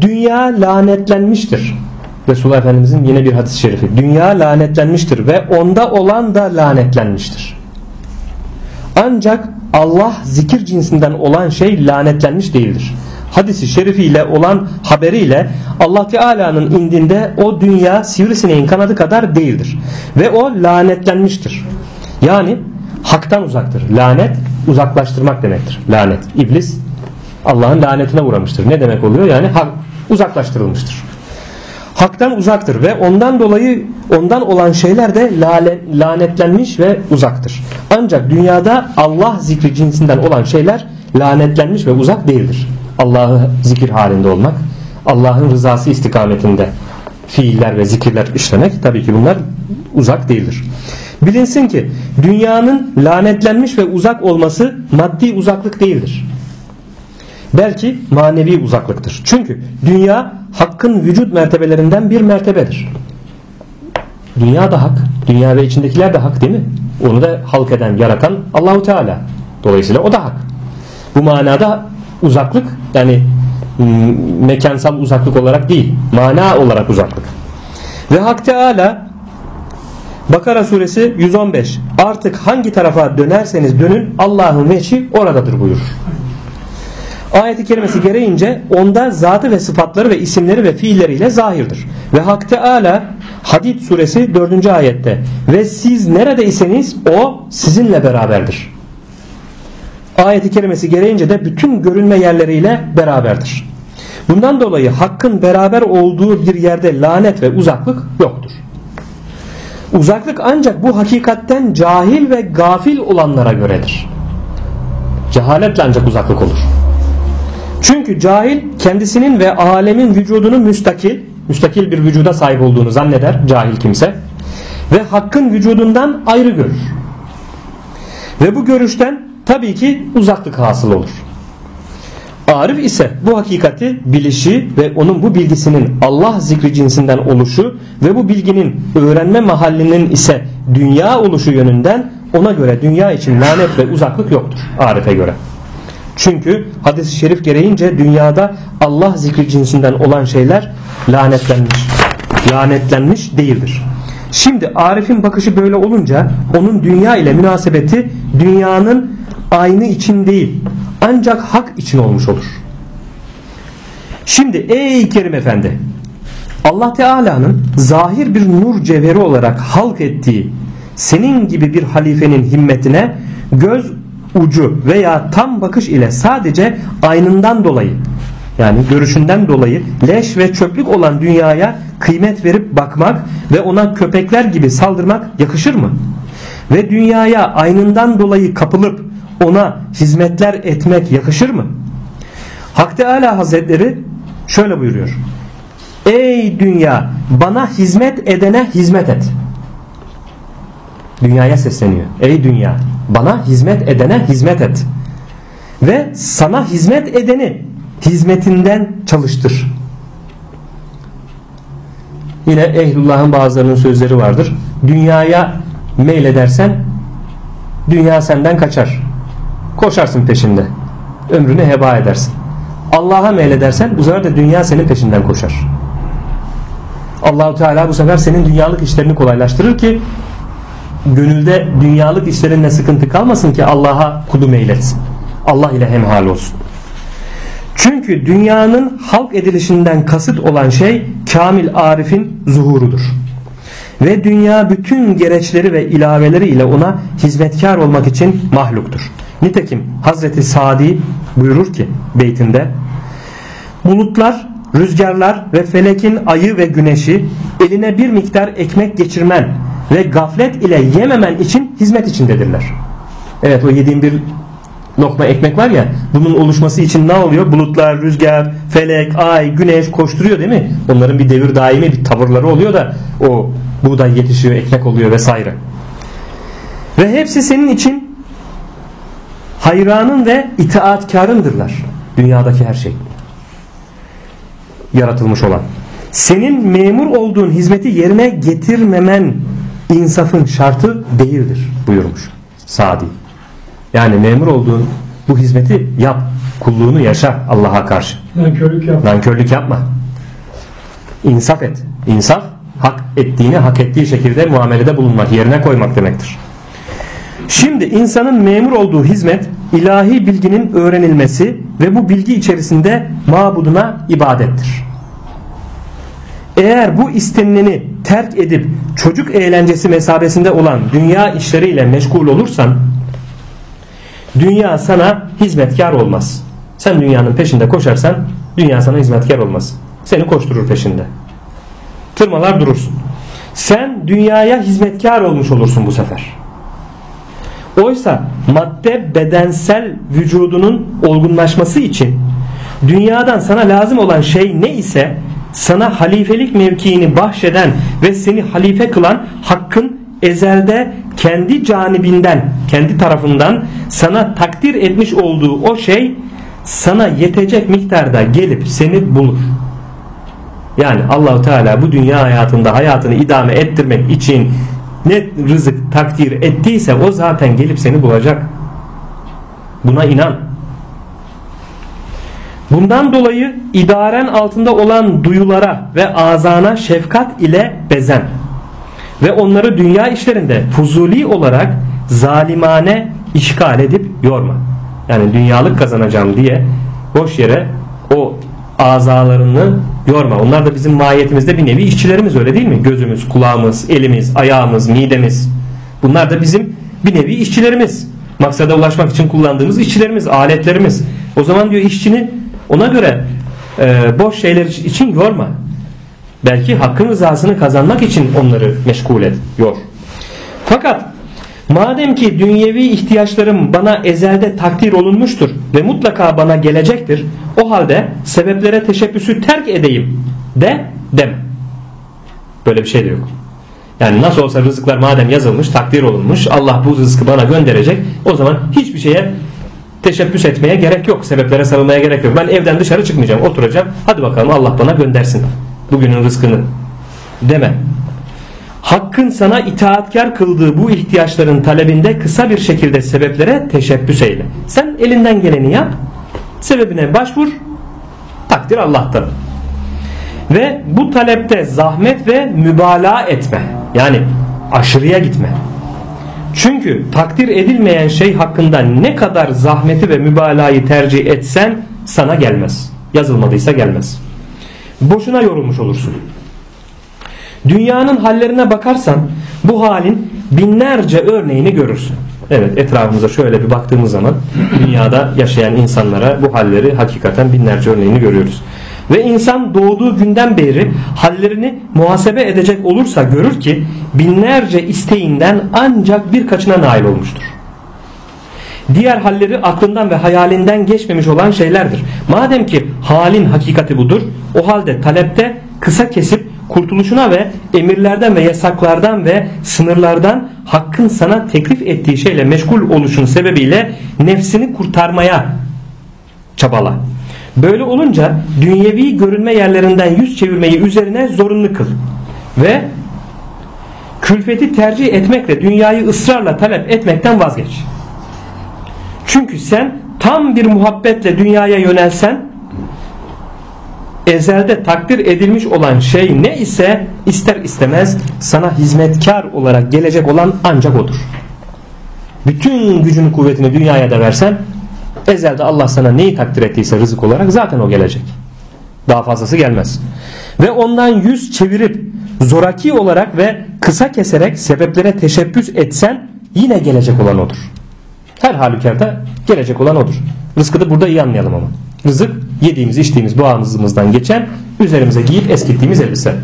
dünya lanetlenmiştir. Resulullah Efendimizin yine bir hadis-i şerifi. Dünya lanetlenmiştir ve onda olan da lanetlenmiştir. Ancak Allah zikir cinsinden olan şey lanetlenmiş değildir. Hadisi şerifiyle olan haberiyle Allah Teala'nın indinde o dünya sivrisineğin kanadı kadar değildir. Ve o lanetlenmiştir. Yani haktan uzaktır. Lanet uzaklaştırmak demektir. Lanet. İblis Allah'ın lanetine uğramıştır. Ne demek oluyor? Yani hak uzaklaştırılmıştır. Haktan uzaktır ve ondan dolayı ondan olan şeyler de lanetlenmiş ve uzaktır. Ancak dünyada Allah zikri cinsinden olan şeyler lanetlenmiş ve uzak değildir. Allah'ı zikir halinde olmak, Allah'ın rızası istikametinde fiiller ve zikirler işlemek tabii ki bunlar uzak değildir. Bilinsin ki dünyanın lanetlenmiş ve uzak olması maddi uzaklık değildir. Belki manevi uzaklıktır. Çünkü dünya hakkın vücut mertebelerinden bir mertebedir. Dünya da hak, dünya ve içindekiler de hak değil mi? Onu da halk eden, yaratan Allahu Teala. Dolayısıyla o da hak. Bu manada uzaklık yani mekansal uzaklık olarak değil, mana olarak uzaklık. Ve Hak Teala Bakara suresi 115 artık hangi tarafa dönerseniz dönün Allah'ın veçi oradadır buyurur. Ayeti kerimesi gereğince onda zatı ve sıfatları ve isimleri ve fiilleriyle zahirdir. Ve Hak Teala Hadid suresi 4. ayette ve siz neredeyseniz o sizinle beraberdir. Ayeti kerimesi gereğince de bütün görünme yerleriyle beraberdir. Bundan dolayı hakkın beraber olduğu bir yerde lanet ve uzaklık yoktur. Uzaklık ancak bu hakikatten cahil ve gafil olanlara göredir. Cehaletle ancak uzaklık olur. Çünkü cahil kendisinin ve alemin vücudunu müstakil, müstakil bir vücuda sahip olduğunu zanneder cahil kimse ve hakkın vücudundan ayrı görür. Ve bu görüşten tabii ki uzaklık hasıl olur. Arif ise bu hakikati bilişi ve onun bu bilgisinin Allah zikri cinsinden oluşu ve bu bilginin öğrenme mahallinin ise dünya oluşu yönünden ona göre dünya için lanet ve uzaklık yoktur Arif'e göre. Çünkü hadis-i şerif gereğince dünyada Allah zikri cinsinden olan şeyler lanetlenmiş. Lanetlenmiş değildir. Şimdi Arif'in bakışı böyle olunca onun dünya ile münasebeti dünyanın aynı için değil ancak hak için olmuş olur. Şimdi ey Kerim Efendi Allah Teala'nın zahir bir nur cevheri olarak halk ettiği senin gibi bir halifenin himmetine göz ucu veya tam bakış ile sadece aynından dolayı yani görüşünden dolayı leş ve çöplük olan dünyaya kıymet verip bakmak ve ona köpekler gibi saldırmak yakışır mı? Ve dünyaya aynından dolayı kapılıp ona hizmetler etmek yakışır mı? Hak Teala Hazretleri şöyle buyuruyor. Ey dünya bana hizmet edene hizmet et. Dünyaya sesleniyor. Ey dünya bana hizmet edene hizmet et. Ve sana hizmet edeni hizmetinden çalıştır. Yine Ehlullah'ın bazılarının sözleri vardır. Dünyaya meyledersen dünya senden kaçar. Koşarsın peşinde. Ömrünü heba edersin. Allah'a meyledersen bu sefer de dünya senin peşinden koşar. Allahu Teala bu sefer senin dünyalık işlerini kolaylaştırır ki gönülde dünyalık işlerinle sıkıntı kalmasın ki Allah'a kulu meyletsin. Allah ile hemhal olsun. Çünkü dünyanın halk edilişinden kasıt olan şey kamil arifin zuhurudur. Ve dünya bütün gereçleri ve ilaveleri ile ona hizmetkar olmak için mahluktur. Nitekim Hazreti Sadi buyurur ki beytinde bulutlar, rüzgarlar ve felekin ayı ve güneşi eline bir miktar ekmek geçirmen ve gaflet ile yememen için hizmet içindedirler. Evet o yediğin bir lokma ekmek var ya bunun oluşması için ne oluyor? Bulutlar, rüzgar, felek, ay, güneş koşturuyor değil mi? Onların bir devir daimi bir tavırları oluyor da o buğday yetişiyor, ekmek oluyor vesaire. Ve hepsi senin için hayranın ve itaatkarındırlar. Dünyadaki her şey. Yaratılmış olan. Senin memur olduğun hizmeti yerine getirmemen insafın şartı değildir buyurmuş Sadi. Yani memur olduğun bu hizmeti yap. Kulluğunu yaşa Allah'a karşı. Nankörlük yapma. Nankörlük yapma. İnsaf et. İnsaf hak ettiğini hak ettiği şekilde muamelede bulunmak, yerine koymak demektir. Şimdi insanın memur olduğu hizmet ilahi bilginin öğrenilmesi ve bu bilgi içerisinde mabuduna ibadettir. Eğer bu istenileni terk edip çocuk eğlencesi mesabesinde olan dünya işleriyle meşgul olursan dünya sana hizmetkar olmaz. Sen dünyanın peşinde koşarsan dünya sana hizmetkar olmaz. Seni koşturur peşinde. tırmalar durursun. Sen dünyaya hizmetkar olmuş olursun bu sefer. Oysa madde bedensel vücudunun olgunlaşması için dünyadan sana lazım olan şey ne ise sana halifelik mevkiini bahşeden ve seni halife kılan hakkın ezelde kendi canibinden, kendi tarafından sana takdir etmiş olduğu o şey sana yetecek miktarda gelip seni bulur. Yani Allahu Teala bu dünya hayatında hayatını idame ettirmek için ne rızık takdir ettiyse o zaten gelip seni bulacak. Buna inan. Bundan dolayı idaren altında olan duyulara ve azana şefkat ile bezen ve onları dünya işlerinde fuzuli olarak zalimane işgal edip yorma. Yani dünyalık kazanacağım diye boş yere o azalarını yorma. Onlar da bizim mahiyetimizde bir nevi işçilerimiz öyle değil mi? Gözümüz, kulağımız, elimiz, ayağımız, midemiz. Bunlar da bizim bir nevi işçilerimiz. Maksada ulaşmak için kullandığımız işçilerimiz, aletlerimiz. O zaman diyor işçini ona göre e, boş şeyler için yorma. Belki hakkın rızasını kazanmak için onları meşgul et, yor. Fakat madem ki dünyevi ihtiyaçlarım bana ezelde takdir olunmuştur ve mutlaka bana gelecektir, o halde sebeplere teşebbüsü terk edeyim de dem. Böyle bir şey de yok. Yani nasıl olsa rızıklar madem yazılmış, takdir olunmuş, Allah bu rızkı bana gönderecek, o zaman hiçbir şeye teşebbüs etmeye gerek yok. Sebeplere sarılmaya gerek yok. Ben evden dışarı çıkmayacağım, oturacağım. Hadi bakalım Allah bana göndersin bugünün rızkını deme. Hakkın sana itaatkar kıldığı bu ihtiyaçların talebinde kısa bir şekilde sebeplere teşebbüs eyle. Sen elinden geleni yap, sebebine başvur, takdir Allah'tan. Ve bu talepte zahmet ve mübalağa etme. Yani aşırıya gitme. Çünkü takdir edilmeyen şey hakkında ne kadar zahmeti ve mübalağayı tercih etsen sana gelmez. Yazılmadıysa gelmez. Boşuna yorulmuş olursun. Dünyanın hallerine bakarsan bu halin binlerce örneğini görürsün. Evet etrafımıza şöyle bir baktığımız zaman dünyada yaşayan insanlara bu halleri hakikaten binlerce örneğini görüyoruz. Ve insan doğduğu günden beri hallerini muhasebe edecek olursa görür ki binlerce isteğinden ancak birkaçına nail olmuştur. Diğer halleri aklından ve hayalinden geçmemiş olan şeylerdir. Madem ki halin hakikati budur, o halde talepte kısa kesip kurtuluşuna ve emirlerden ve yasaklardan ve sınırlardan hakkın sana teklif ettiği şeyle meşgul oluşun sebebiyle nefsini kurtarmaya çabala. Böyle olunca dünyevi görünme yerlerinden yüz çevirmeyi üzerine zorunlu kıl. Ve külfeti tercih etmekle dünyayı ısrarla talep etmekten vazgeç. Çünkü sen tam bir muhabbetle dünyaya yönelsen ezelde takdir edilmiş olan şey ne ise ister istemez sana hizmetkar olarak gelecek olan ancak odur. Bütün gücünü kuvvetini dünyaya da versen ezelde Allah sana neyi takdir ettiyse rızık olarak zaten o gelecek. Daha fazlası gelmez. Ve ondan yüz çevirip zoraki olarak ve kısa keserek sebeplere teşebbüs etsen yine gelecek olan odur. Her halükarda gelecek olan odur. Rızkı da burada iyi anlayalım ama. Rızık yediğimiz içtiğimiz boğazımızdan geçen üzerimize giyip eskittiğimiz elbise.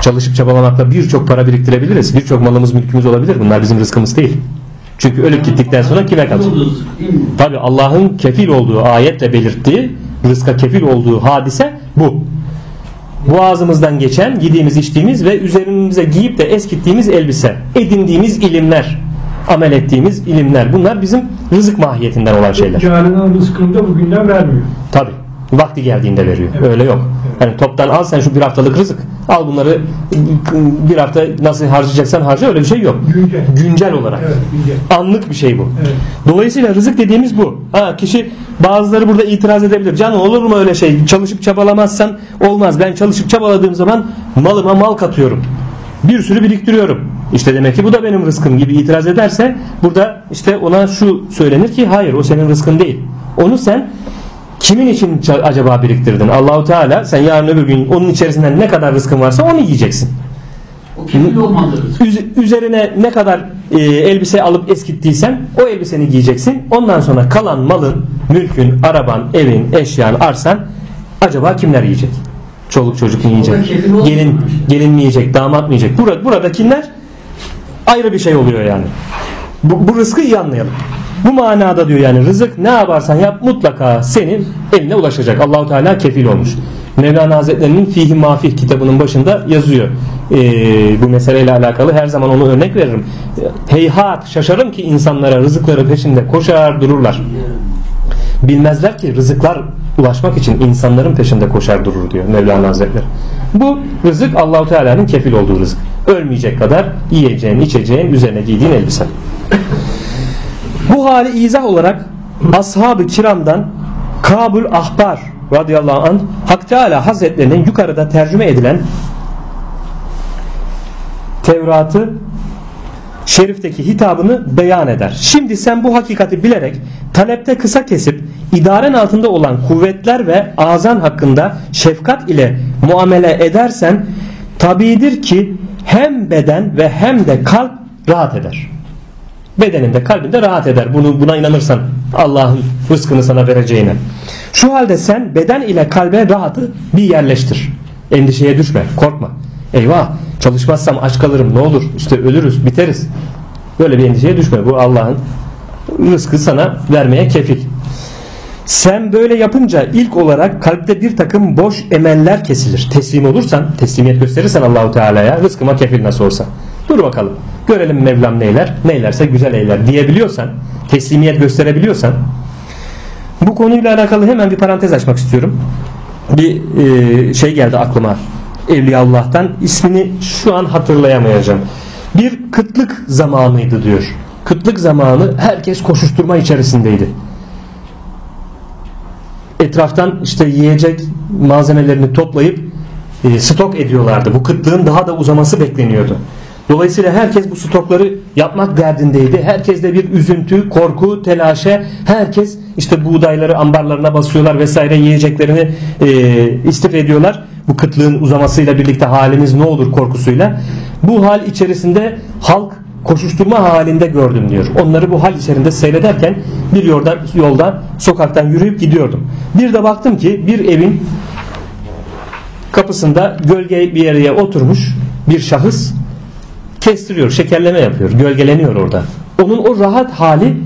Çalışıp çabalamakla birçok para biriktirebiliriz. Birçok malımız mülkümüz olabilir. Bunlar bizim rızkımız değil. Çünkü ölüp gittikten sonra kime kalacak? Tabi Allah'ın kefil olduğu ayetle belirttiği rızka kefil olduğu hadise bu. Boğazımızdan geçen yediğimiz içtiğimiz ve üzerimize giyip de eskittiğimiz elbise edindiğimiz ilimler amel ettiğimiz ilimler bunlar bizim rızık mahiyetinden olan şeyler. Carinden rızkını da bugünden vermiyor. Tabi vakti geldiğinde veriyor. Evet. Öyle yok. Yani toptan al sen şu bir haftalık rızık. Al bunları bir hafta nasıl harcayacaksan harca öyle bir şey yok. Güncel. Güncel olarak. Evet, güncel. Anlık bir şey bu. Evet. Dolayısıyla rızık dediğimiz bu. Ha, kişi bazıları burada itiraz edebilir. Canım olur mu öyle şey? Çalışıp çabalamazsan olmaz. Ben çalışıp çabaladığım zaman malıma mal katıyorum. Bir sürü biriktiriyorum. İşte demek ki bu da benim rızkım gibi itiraz ederse burada işte ona şu söylenir ki hayır o senin rızkın değil. Onu sen kimin için acaba biriktirdin? Allahu Teala sen yarın öbür gün onun içerisinden ne kadar rızkın varsa onu yiyeceksin. Üzerine ne kadar e, elbise alıp eskittiysen o elbiseni giyeceksin. Ondan sonra kalan malın, mülkün, araban, evin, eşyan, arsan acaba kimler yiyecek? Çoluk çocuk yiyecek. Da kefil olmuyor Gelin işte. gelinmeyecek, damat mıyacak. Burada buradakiler ayrı bir şey oluyor yani. Bu, bu rızkı iyi anlayalım. Bu manada diyor yani rızık ne yaparsan yap mutlaka senin eline ulaşacak. Allahu Teala kefil olmuş. Mevlana Hazretleri'nin Fihi Mafih kitabının başında yazıyor. Ee, bu meseleyle alakalı her zaman onu örnek veririm. Heyhat şaşarım ki insanlara rızıkları peşinde koşar dururlar. Bilmezler ki rızıklar ulaşmak için insanların peşinde koşar durur diyor Mevlana Hazretleri. Bu rızık Allahu Teala'nın kefil olduğu rızık. Ölmeyecek kadar yiyeceğin, içeceğin, üzerine giydiğin elbise. Bu hali izah olarak ashab-ı kiramdan Kabul Ahbar radıyallahu anh Hak Teala Hazretlerinin yukarıda tercüme edilen Tevrat'ı şerifteki hitabını beyan eder. Şimdi sen bu hakikati bilerek talepte kısa kesip idaren altında olan kuvvetler ve azan hakkında şefkat ile muamele edersen tabidir ki hem beden ve hem de kalp rahat eder. Bedeninde kalbinde rahat eder. Bunu buna inanırsan Allah'ın rızkını sana vereceğine. Şu halde sen beden ile kalbe rahatı bir yerleştir. Endişeye düşme, korkma. Eyvah çalışmazsam aç kalırım ne olur işte ölürüz biteriz. Böyle bir endişeye düşme. Bu Allah'ın rızkı sana vermeye kefil. Sen böyle yapınca ilk olarak kalpte bir takım boş emeller kesilir. Teslim olursan, teslimiyet gösterirsen Allahu Teala'ya rızkıma kefil nasıl olsa. Dur bakalım. Görelim Mevlam neyler. Neylerse güzel eyler diyebiliyorsan, teslimiyet gösterebiliyorsan bu konuyla alakalı hemen bir parantez açmak istiyorum. Bir e, şey geldi aklıma. Evliyaullah'tan ismini şu an hatırlayamayacağım. Bir kıtlık zamanıydı diyor. Kıtlık zamanı herkes koşuşturma içerisindeydi. Etraftan işte yiyecek malzemelerini toplayıp e, stok ediyorlardı. Bu kıtlığın daha da uzaması bekleniyordu. Dolayısıyla herkes bu stokları yapmak derdindeydi. Herkes de bir üzüntü, korku, telaşe. Herkes işte buğdayları ambarlarına basıyorlar vesaire yiyeceklerini e, istif ediyorlar. Bu kıtlığın uzamasıyla birlikte halimiz ne olur korkusuyla. Bu hal içerisinde halk koşuşturma halinde gördüm diyor. Onları bu hal içerisinde seyrederken bir yolda, yolda sokaktan yürüyüp gidiyordum. Bir de baktım ki bir evin kapısında gölge bir yere oturmuş bir şahıs kestiriyor, şekerleme yapıyor, gölgeleniyor orada. Onun o rahat hali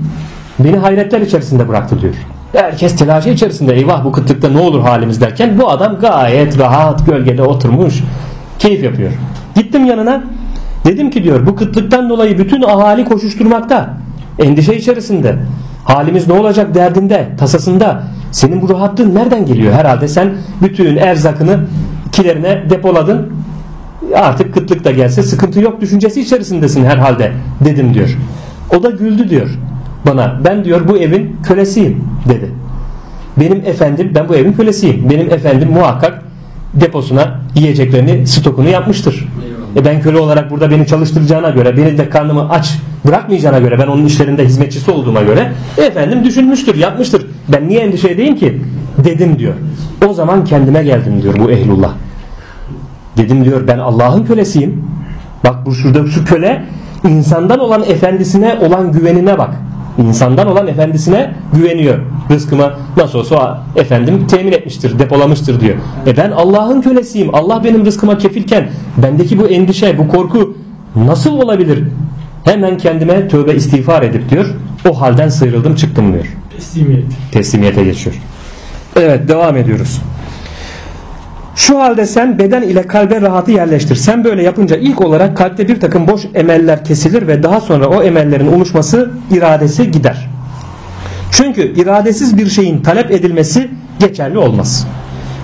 beni hayretler içerisinde bıraktı diyor. Herkes telaşı içerisinde eyvah bu kıtlıkta ne olur halimiz derken bu adam gayet rahat gölgede oturmuş keyif yapıyor. Gittim yanına dedim ki diyor bu kıtlıktan dolayı bütün ahali koşuşturmakta endişe içerisinde halimiz ne olacak derdinde tasasında senin bu rahatlığın nereden geliyor herhalde sen bütün erzakını kilerine depoladın artık kıtlık da gelse sıkıntı yok düşüncesi içerisindesin herhalde dedim diyor. O da güldü diyor bana. Ben diyor bu evin kölesiyim dedi. Benim efendim ben bu evin kölesiyim. Benim efendim muhakkak deposuna yiyeceklerini stokunu yapmıştır. E ben köle olarak burada beni çalıştıracağına göre beni de karnımı aç bırakmayacağına göre ben onun işlerinde hizmetçisi olduğuma göre efendim düşünmüştür yapmıştır. Ben niye endişe edeyim ki dedim diyor. O zaman kendime geldim diyor bu ehlullah. Dedim diyor ben Allah'ın kölesiyim. Bak bu şurada şu köle insandan olan efendisine olan güvenine bak. İnsandan olan efendisine güveniyor. Rızkıma nasıl olsa efendim temin etmiştir, depolamıştır diyor. E ben Allah'ın kölesiyim. Allah benim rızkıma kefilken bendeki bu endişe, bu korku nasıl olabilir? Hemen kendime tövbe istiğfar edip diyor. O halden sıyrıldım çıktım diyor. Teslimiyet. Teslimiyete geçiyor. Evet devam ediyoruz. Şu halde sen beden ile kalbe rahatı yerleştir. Sen böyle yapınca ilk olarak kalpte bir takım boş emeller kesilir ve daha sonra o emellerin oluşması iradesi gider. Çünkü iradesiz bir şeyin talep edilmesi geçerli olmaz.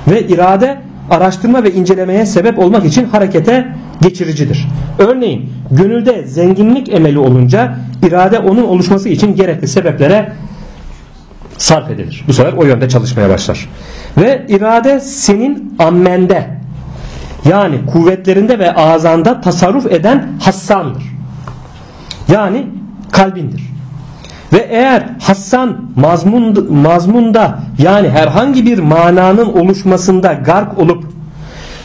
Ve irade araştırma ve incelemeye sebep olmak için harekete geçiricidir. Örneğin gönülde zenginlik emeli olunca irade onun oluşması için gerekli sebeplere sarf edilir. Bu sefer o yönde çalışmaya başlar. Ve irade senin ammende yani kuvvetlerinde ve azanda tasarruf eden hassandır. Yani kalbindir. Ve eğer hassan mazmun, mazmunda yani herhangi bir mananın oluşmasında gark olup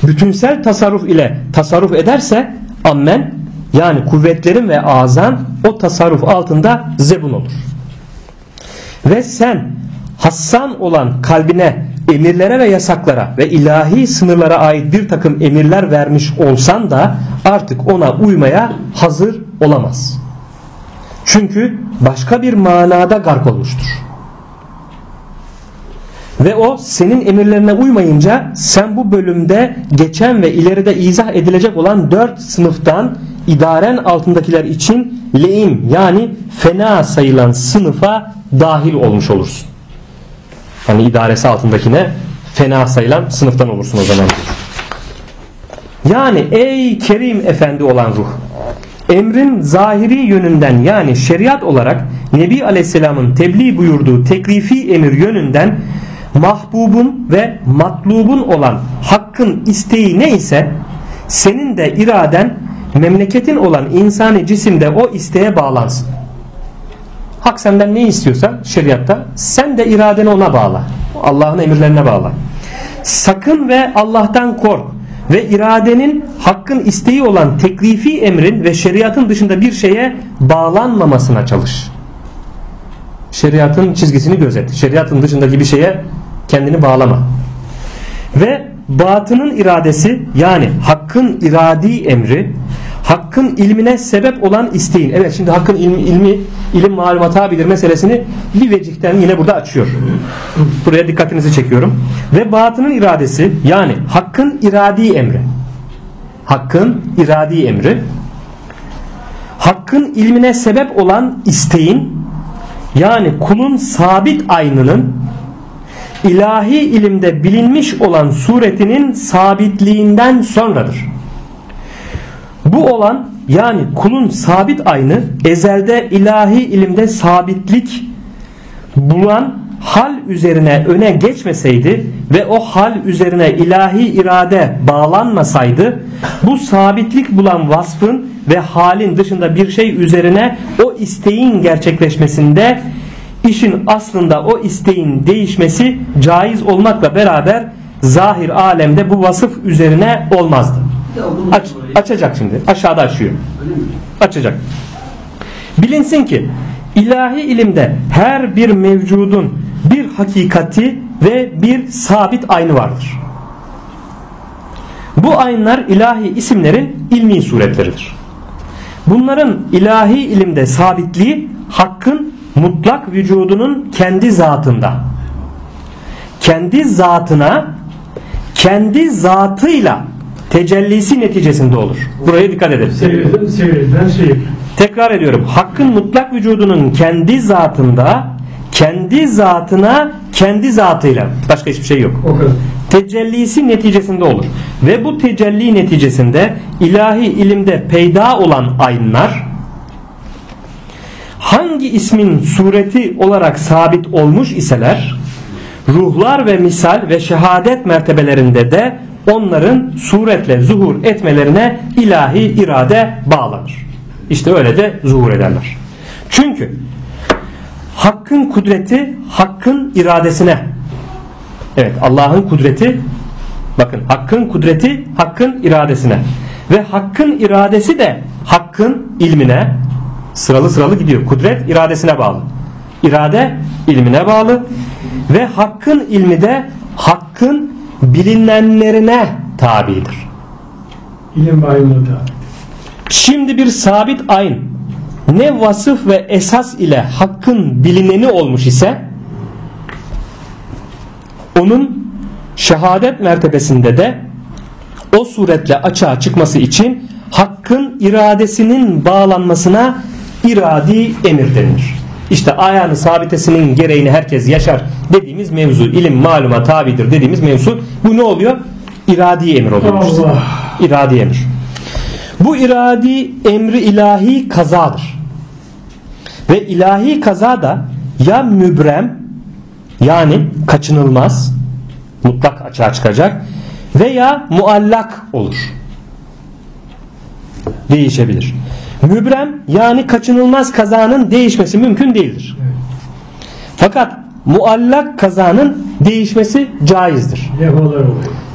bütünsel tasarruf ile tasarruf ederse ammen yani kuvvetlerin ve azan o tasarruf altında zebun olur. Ve sen hassan olan kalbine emirlere ve yasaklara ve ilahi sınırlara ait bir takım emirler vermiş olsan da artık ona uymaya hazır olamaz. Çünkü başka bir manada gark olmuştur. Ve o senin emirlerine uymayınca sen bu bölümde geçen ve ileride izah edilecek olan dört sınıftan idaren altındakiler için leim yani fena sayılan sınıfa dahil olmuş olursun. Hani idaresi altındakine fena sayılan sınıftan olursun o zaman. Yani ey Kerim Efendi olan ruh emrin zahiri yönünden yani şeriat olarak Nebi Aleyhisselam'ın tebliğ buyurduğu teklifi emir yönünden mahbubun ve matlubun olan hakkın isteği ne ise senin de iraden memleketin olan insani cisimde o isteğe bağlansın. Hak senden ne istiyorsa şeriatta sen de iradeni ona bağla. Allah'ın emirlerine bağla. Sakın ve Allah'tan kork ve iradenin hakkın isteği olan teklifi emrin ve şeriatın dışında bir şeye bağlanmamasına çalış. Şeriatın çizgisini gözet. Şeriatın dışındaki bir şeye kendini bağlama. Ve batının iradesi yani hakkın iradi emri hakkın ilmine sebep olan isteğin. Evet şimdi hakkın ilmi, ilmi ilim malumat bilir meselesini bir vecihten yine burada açıyor. Buraya dikkatinizi çekiyorum. Ve batının iradesi yani hakkın iradi emri. Hakkın iradi emri. Hakkın ilmine sebep olan isteğin yani kulun sabit aynının ilahi ilimde bilinmiş olan suretinin sabitliğinden sonradır. Bu olan yani kulun sabit aynı ezelde ilahi ilimde sabitlik bulan hal üzerine öne geçmeseydi ve o hal üzerine ilahi irade bağlanmasaydı bu sabitlik bulan vasfın ve halin dışında bir şey üzerine o isteğin gerçekleşmesinde işin aslında o isteğin değişmesi caiz olmakla beraber zahir alemde bu vasıf üzerine olmazdı. Aç, açacak şimdi. Aşağıda açıyor. Açacak. Bilinsin ki ilahi ilimde her bir mevcudun bir hakikati ve bir sabit aynı vardır. Bu aynlar ilahi isimlerin ilmi suretleridir. Bunların ilahi ilimde sabitliği hakkın mutlak vücudunun kendi zatında. Kendi zatına kendi zatıyla tecellisi neticesinde olur. Buraya dikkat edelim. Seyreden, seyreden seyir. Tekrar ediyorum. Hakkın mutlak vücudunun kendi zatında kendi zatına kendi zatıyla başka hiçbir şey yok. O kadar. Tecellisi neticesinde olur. Ve bu tecelli neticesinde ilahi ilimde peyda olan aynlar hangi ismin sureti olarak sabit olmuş iseler ruhlar ve misal ve şehadet mertebelerinde de onların suretle zuhur etmelerine ilahi irade bağlanır. İşte öyle de zuhur ederler. Çünkü hakkın kudreti hakkın iradesine evet Allah'ın kudreti bakın hakkın kudreti hakkın iradesine ve hakkın iradesi de hakkın ilmine sıralı sıralı gidiyor. Kudret iradesine bağlı. İrade ilmine bağlı ve hakkın ilmi de hakkın bilinenlerine tabidir. İlim bayımına da. Şimdi bir sabit ayn ne vasıf ve esas ile hakkın bilineni olmuş ise onun şehadet mertebesinde de o suretle açığa çıkması için hakkın iradesinin bağlanmasına iradi emir denilir. İşte ayağını sabitesinin gereğini herkes yaşar dediğimiz mevzu ilim maluma tabidir dediğimiz mevzu bu ne oluyor? İradi emir oluyor. Allah. İradi emir. Bu iradi emri ilahi kazadır. Ve ilahi kaza da ya mübrem yani kaçınılmaz mutlak açığa çıkacak veya muallak olur. Değişebilir. Mübrem yani kaçınılmaz kazanın değişmesi mümkün değildir. Fakat muallak kazanın değişmesi caizdir.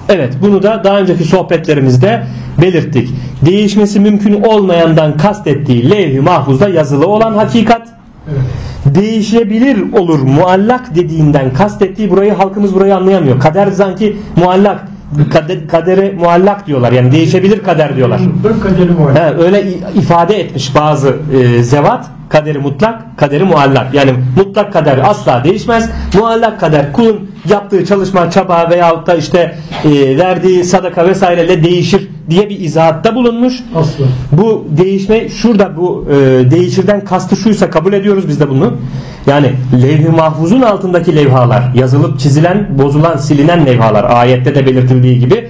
Evet bunu da daha önceki sohbetlerimizde belirttik. Değişmesi mümkün olmayandan kastettiği levh-i mahfuzda yazılı olan hakikat. Evet. değişebilir olur muallak dediğinden kastettiği burayı halkımız burayı anlayamıyor. Kader sanki muallak kader, kadere muallak diyorlar yani değişebilir kader diyorlar. He, öyle ifade etmiş bazı e, zevat kaderi mutlak kaderi muallak. Yani mutlak kader asla değişmez. Muallak kader kulun yaptığı çalışma çaba veyahut da işte e, verdiği sadaka vesaireyle değişir diye bir izahatta bulunmuş. Asla. bu değişme şurada bu e, değişirden kastı şuysa kabul ediyoruz biz de bunu. Yani levh-i mahfuzun altındaki levhalar yazılıp çizilen, bozulan, silinen levhalar ayette de belirtildiği gibi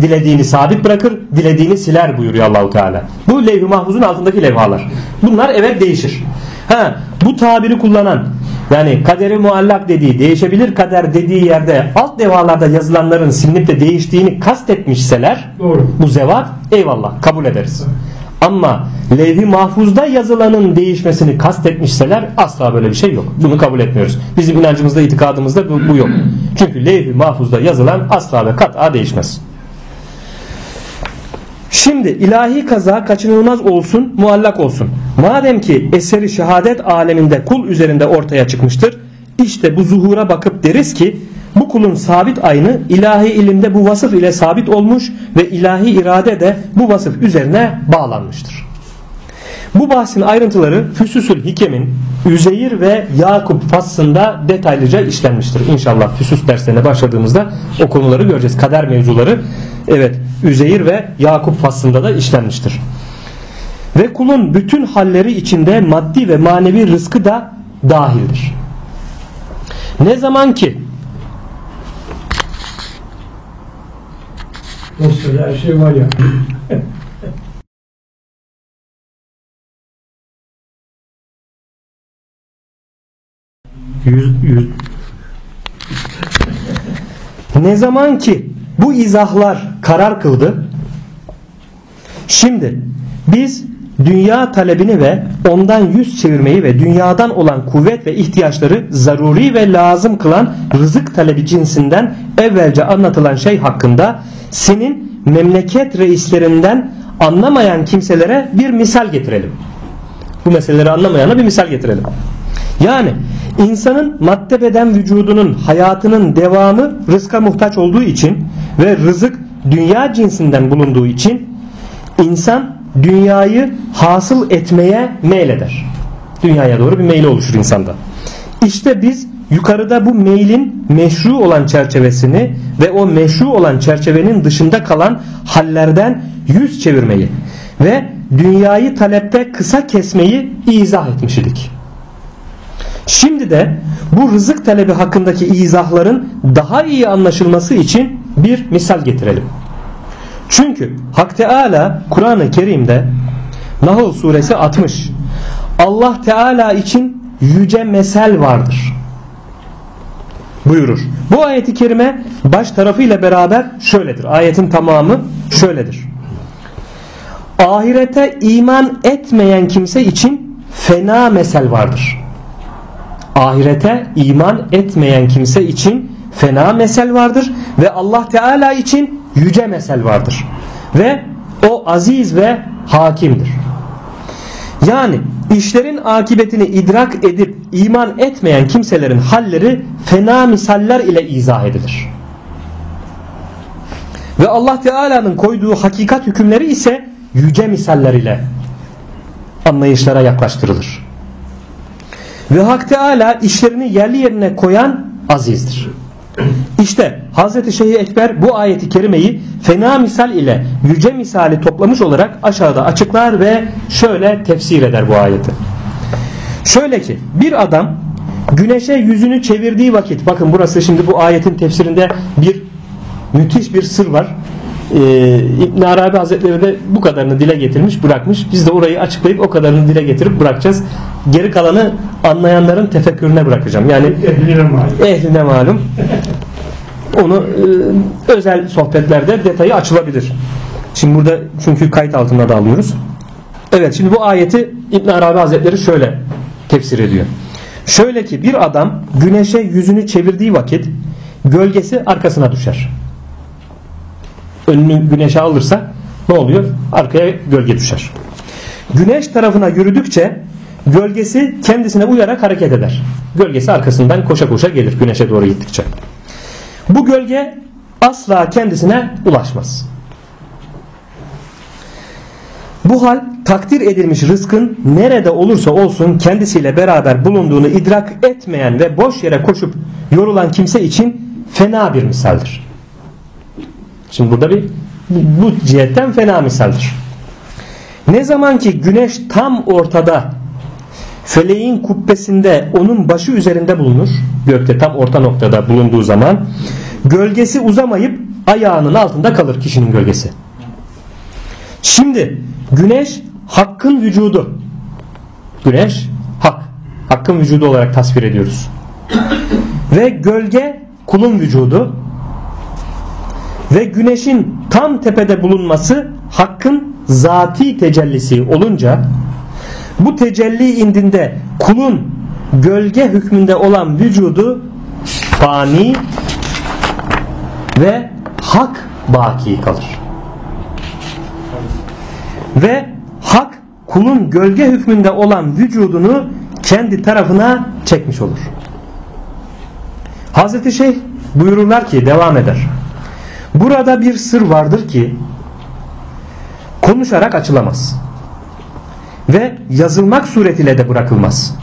dilediğini sabit bırakır, dilediğini siler buyuruyor Allahu Teala. Bu levh-i mahfuzun altındaki levhalar. Bunlar evet değişir. Ha, bu tabiri kullanan yani kaderi muallak dediği, değişebilir kader dediği yerde alt levhalarda yazılanların silinip de değiştiğini kastetmişseler Doğru. bu zevat eyvallah kabul ederiz. Ama levh-i mahfuzda yazılanın değişmesini kastetmişseler asla böyle bir şey yok. Bunu kabul etmiyoruz. Bizim inancımızda, itikadımızda bu, bu yok. Çünkü levh-i mahfuzda yazılan asla ve kat'a değişmez. Şimdi ilahi kaza kaçınılmaz olsun, muallak olsun. Madem ki eseri şehadet aleminde kul üzerinde ortaya çıkmıştır, işte bu zuhura bakıp deriz ki bu kulun sabit aynı ilahi ilimde bu vasıf ile sabit olmuş ve ilahi irade de bu vasıf üzerine bağlanmıştır. Bu bahsin ayrıntıları Füsusül Hikem'in Üzeyir ve Yakup faslında detaylıca işlenmiştir. İnşallah Füsus derslerine başladığımızda o konuları göreceğiz. Kader mevzuları evet Üzeyir ve Yakup faslında da işlenmiştir. Ve kulun bütün halleri içinde maddi ve manevi rızkı da dahildir. Ne zaman ki Dosyada her şey var ya. Yüz, yüz. Ne zaman ki bu izahlar karar kıldı şimdi biz dünya talebini ve ondan yüz çevirmeyi ve dünyadan olan kuvvet ve ihtiyaçları zaruri ve lazım kılan rızık talebi cinsinden evvelce anlatılan şey hakkında senin memleket reislerinden anlamayan kimselere bir misal getirelim. Bu meseleleri anlamayana bir misal getirelim. Yani insanın madde beden vücudunun hayatının devamı rızka muhtaç olduğu için ve rızık dünya cinsinden bulunduğu için insan dünyayı hasıl etmeye meyleder. Dünyaya doğru bir meyli oluşur insanda. İşte biz yukarıda bu meylin meşru olan çerçevesini ve o meşru olan çerçevenin dışında kalan hallerden yüz çevirmeyi ve dünyayı talepte kısa kesmeyi izah etmiş idik. Şimdi de bu rızık talebi hakkındaki izahların daha iyi anlaşılması için bir misal getirelim. Çünkü Hak Teala Kur'an-ı Kerim'de Nahl suresi 60 Allah Teala için yüce mesel vardır buyurur. Bu ayeti kerime baş tarafıyla beraber şöyledir. Ayetin tamamı şöyledir. Ahirete iman etmeyen kimse için fena mesel vardır. Ahirete iman etmeyen kimse için fena mesel vardır ve Allah Teala için yüce mesel vardır. Ve o aziz ve hakimdir. Yani işlerin akıbetini idrak edip iman etmeyen kimselerin halleri fena misaller ile izah edilir. Ve Allah Teala'nın koyduğu hakikat hükümleri ise yüce misaller ile anlayışlara yaklaştırılır. Ve Hak Teala işlerini yerli yerine koyan azizdir. İşte Hazreti Şeyh Ekber bu ayeti kerimeyi fena misal ile yüce misali toplamış olarak aşağıda açıklar ve şöyle tefsir eder bu ayeti. Şöyle ki bir adam güneşe yüzünü çevirdiği vakit bakın burası şimdi bu ayetin tefsirinde bir müthiş bir sır var. Ee, İbn Arabi Hazretleri de bu kadarını dile getirmiş bırakmış. Biz de orayı açıklayıp o kadarını dile getirip bırakacağız. Geri kalanı anlayanların tefekkürüne bırakacağım. Yani Ehline mal. ehline malum. Onu e, özel sohbetlerde detayı açılabilir. Şimdi burada çünkü kayıt altında da alıyoruz. Evet şimdi bu ayeti İbn Arabi Hazretleri şöyle tefsir ediyor. Şöyle ki bir adam güneşe yüzünü çevirdiği vakit gölgesi arkasına düşer. Önünü güneşe alırsa ne oluyor? Arkaya gölge düşer. Güneş tarafına yürüdükçe gölgesi kendisine uyarak hareket eder. Gölgesi arkasından koşa koşa gelir güneşe doğru gittikçe. Bu gölge asla kendisine ulaşmaz. Bu hal takdir edilmiş rızkın nerede olursa olsun kendisiyle beraber bulunduğunu idrak etmeyen ve boş yere koşup yorulan kimse için fena bir misaldir. Şimdi burada bir bu cihetten fena misaldir. Ne zaman ki güneş tam ortada feleğin kubbesinde onun başı üzerinde bulunur. Gökte tam orta noktada bulunduğu zaman gölgesi uzamayıp ayağının altında kalır kişinin gölgesi. Şimdi güneş hakkın vücudu. Güneş hak. Hakkın vücudu olarak tasvir ediyoruz. Ve gölge kulun vücudu. Ve güneşin tam tepede bulunması hakkın zati tecellisi olunca bu tecelli indinde kulun gölge hükmünde olan vücudu fani ve hak baki kalır. Ve hak kulun gölge hükmünde olan vücudunu kendi tarafına çekmiş olur. Hazreti Şeyh buyururlar ki devam eder. Burada bir sır vardır ki konuşarak açılamaz. Ve yazılmak suretiyle de bırakılmaz.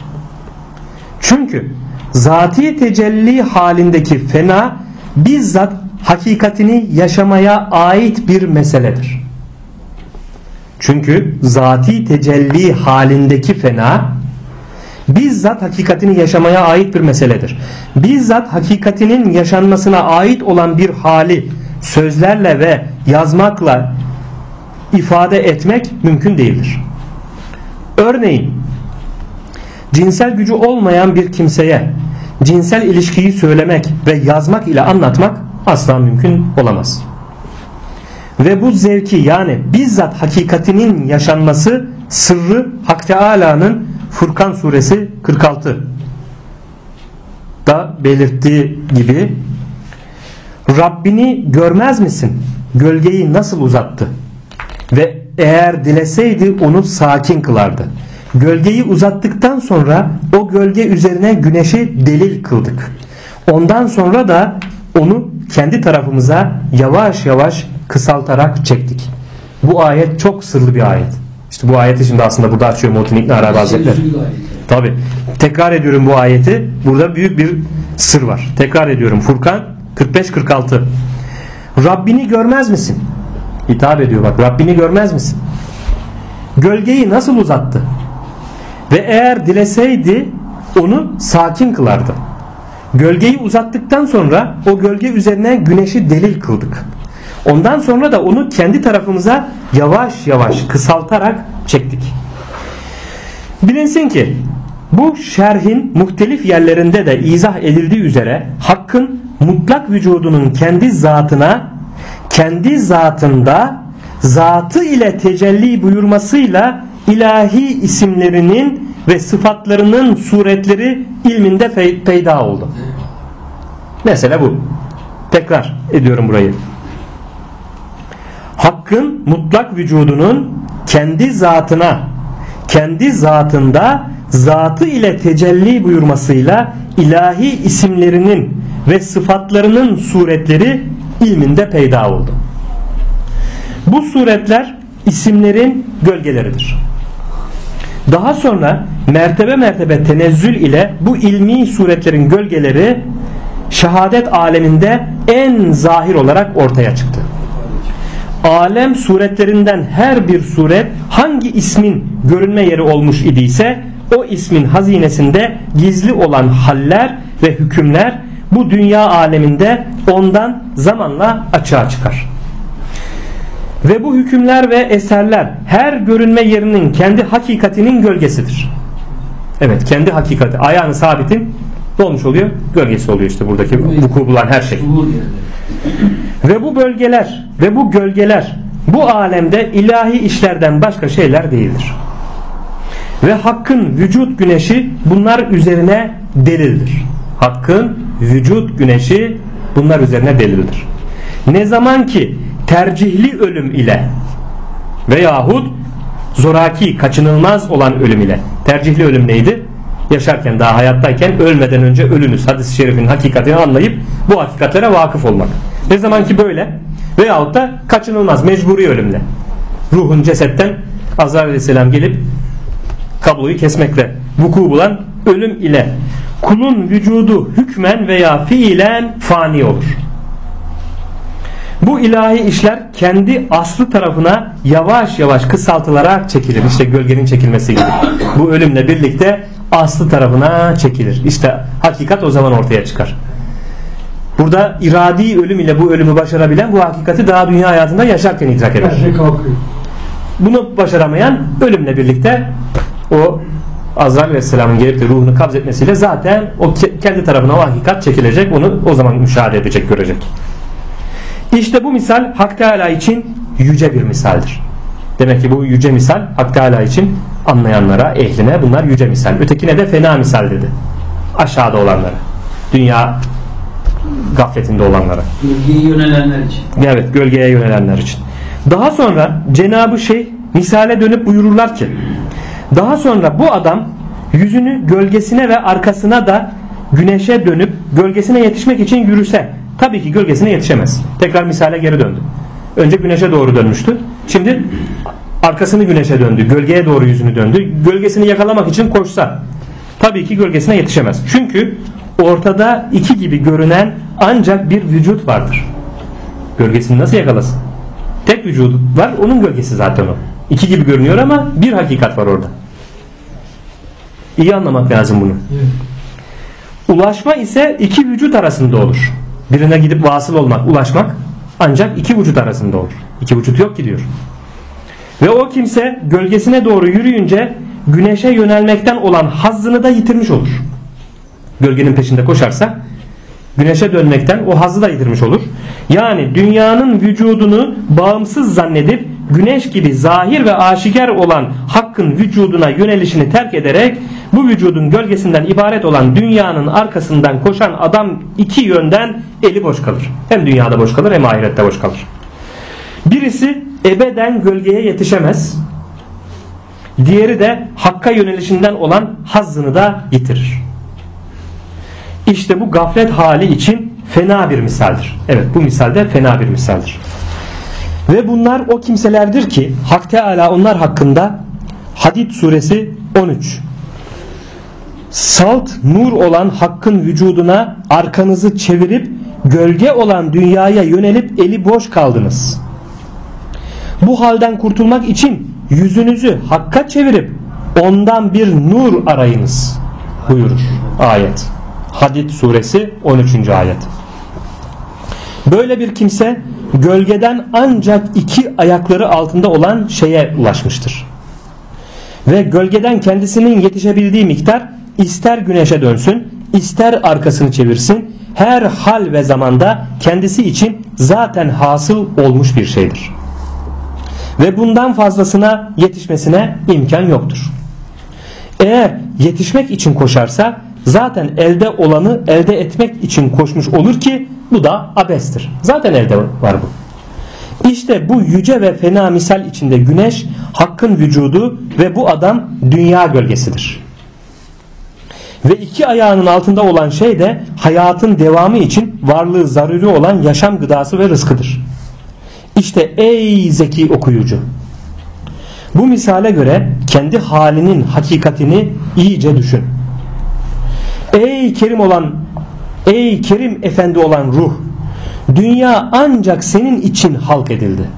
Çünkü zati tecelli halindeki fena bizzat hakikatini yaşamaya ait bir meseledir. Çünkü zati tecelli halindeki fena bizzat hakikatini yaşamaya ait bir meseledir. Bizzat hakikatinin yaşanmasına ait olan bir hali sözlerle ve yazmakla ifade etmek mümkün değildir. Örneğin cinsel gücü olmayan bir kimseye cinsel ilişkiyi söylemek ve yazmak ile anlatmak asla mümkün olamaz. Ve bu zevki yani bizzat hakikatinin yaşanması sırrı Hak Teala'nın Furkan suresi 46 da belirttiği gibi Rabbini görmez misin? Gölgeyi nasıl uzattı? Ve eğer dileseydi onu sakin kılardı. Gölgeyi uzattıktan sonra o gölge üzerine güneşi delil kıldık. Ondan sonra da onu kendi tarafımıza yavaş yavaş kısaltarak çektik. Bu ayet çok sırlı bir ayet. İşte bu ayeti şimdi aslında burada açıyor Muhittin İbn Arabi Hazretleri. Tabi. Tekrar ediyorum bu ayeti. Burada büyük bir sır var. Tekrar ediyorum. Furkan 45-46. Rabbini görmez misin? Hitap ediyor bak. Rabbini görmez misin? Gölgeyi nasıl uzattı? Ve eğer dileseydi onu sakin kılardı. Gölgeyi uzattıktan sonra o gölge üzerine güneşi delil kıldık. Ondan sonra da onu kendi tarafımıza yavaş yavaş kısaltarak çektik. Bilinsin ki bu şerhin muhtelif yerlerinde de izah edildiği üzere hakkın mutlak vücudunun kendi zatına kendi zatında zatı ile tecelli buyurmasıyla ilahi isimlerinin ve sıfatlarının suretleri ilminde peyda oldu. Mesela bu. Tekrar ediyorum burayı. Hakkın mutlak vücudunun kendi zatına, kendi zatında zatı ile tecelli buyurmasıyla ilahi isimlerinin ve sıfatlarının suretleri ilminde peyda oldu. Bu suretler isimlerin gölgeleridir. Daha sonra mertebe mertebe tenezzül ile bu ilmi suretlerin gölgeleri şehadet aleminde en zahir olarak ortaya çıktı. Alem suretlerinden her bir suret hangi ismin görünme yeri olmuş idiyse o ismin hazinesinde gizli olan haller ve hükümler bu dünya aleminde ondan zamanla açığa çıkar. Ve bu hükümler ve eserler her görünme yerinin kendi hakikatinin gölgesidir. Evet kendi hakikati. Ayağını sabitin ne olmuş oluyor? Gölgesi oluyor işte buradaki vuku bulan her şey. Ve bu bölgeler ve bu gölgeler bu alemde ilahi işlerden başka şeyler değildir. Ve hakkın vücut güneşi bunlar üzerine delildir. Hakkın vücut güneşi bunlar üzerine delildir. Ne zaman ki tercihli ölüm ile veyahut zoraki kaçınılmaz olan ölüm ile Tercihli ölüm neydi? Yaşarken daha hayattayken ölmeden önce ölünüz. Hadis-i şerifin hakikatini anlayıp bu hakikatlere vakıf olmak. Ne zaman ki böyle veyahut da kaçınılmaz mecburi ölümle. Ruhun cesetten Azrail aleyhisselam gelip kabloyu kesmekle vuku bulan ölüm ile kulun vücudu hükmen veya fiilen fani olur. Bu ilahi işler kendi aslı tarafına yavaş yavaş kısaltılarak çekilir. İşte gölgenin çekilmesi gibi. Bu ölümle birlikte aslı tarafına çekilir. İşte hakikat o zaman ortaya çıkar. Burada iradi ölüm ile bu ölümü başarabilen bu hakikati daha dünya hayatında yaşarken idrak eder. Bunu başaramayan ölümle birlikte o Azrail Aleyhisselam'ın gelip de ruhunu kabz etmesiyle zaten o ke- kendi tarafına o hakikat çekilecek. Onu o zaman müşahede edecek, görecek. İşte bu misal Hak Teala için yüce bir misaldir. Demek ki bu yüce misal Hak Teala için anlayanlara, ehline bunlar yüce misal. Ötekine de fena misal dedi. Aşağıda olanlara. Dünya gafletinde olanlara. Bilgiyi yönelenler için. Evet gölgeye yönelenler için. Daha sonra Cenabı Şeyh misale dönüp buyururlar ki daha sonra bu adam yüzünü gölgesine ve arkasına da güneşe dönüp gölgesine yetişmek için yürüse tabii ki gölgesine yetişemez. Tekrar misale geri döndü. Önce güneşe doğru dönmüştü. Şimdi arkasını güneşe döndü. Gölgeye doğru yüzünü döndü. Gölgesini yakalamak için koşsa tabii ki gölgesine yetişemez. Çünkü ortada iki gibi görünen ancak bir vücut vardır. Gölgesini nasıl yakalasın? Tek vücudu var onun gölgesi zaten o. İki gibi görünüyor ama bir hakikat var orada. İyi anlamak lazım bunu. Ulaşma ise iki vücut arasında olur. Birine gidip vasıl olmak, ulaşmak ancak iki vücut arasında olur. İki vücut yok ki diyor. Ve o kimse gölgesine doğru yürüyünce güneşe yönelmekten olan hazzını da yitirmiş olur. Gölgenin peşinde koşarsa güneşe dönmekten o hazzı da yitirmiş olur. Yani dünyanın vücudunu bağımsız zannedip güneş gibi zahir ve aşikar olan hakkın vücuduna yönelişini terk ederek bu vücudun gölgesinden ibaret olan dünyanın arkasından koşan adam iki yönden eli boş kalır. Hem dünyada boş kalır hem ahirette boş kalır. Birisi ebeden gölgeye yetişemez. Diğeri de hakka yönelişinden olan hazzını da yitirir. İşte bu gaflet hali için fena bir misaldir. Evet bu misalde fena bir misaldir. Ve bunlar o kimselerdir ki Hak Teala onlar hakkında Hadid suresi 13 Salt nur olan hakkın vücuduna arkanızı çevirip gölge olan dünyaya yönelip eli boş kaldınız. Bu halden kurtulmak için yüzünüzü hakka çevirip ondan bir nur arayınız buyurur ayet. Hadid suresi 13. ayet. Böyle bir kimse gölgeden ancak iki ayakları altında olan şeye ulaşmıştır. Ve gölgeden kendisinin yetişebildiği miktar ister güneşe dönsün, ister arkasını çevirsin, her hal ve zamanda kendisi için zaten hasıl olmuş bir şeydir. Ve bundan fazlasına yetişmesine imkan yoktur. Eğer yetişmek için koşarsa zaten elde olanı elde etmek için koşmuş olur ki bu da abestir. Zaten elde var bu. İşte bu yüce ve fena misal içinde güneş hakkın vücudu ve bu adam dünya gölgesidir. Ve iki ayağının altında olan şey de hayatın devamı için varlığı zaruri olan yaşam gıdası ve rızkıdır. İşte ey zeki okuyucu bu misale göre kendi halinin hakikatini iyice düşün. Ey kerim olan ey kerim efendi olan ruh dünya ancak senin için halk edildi.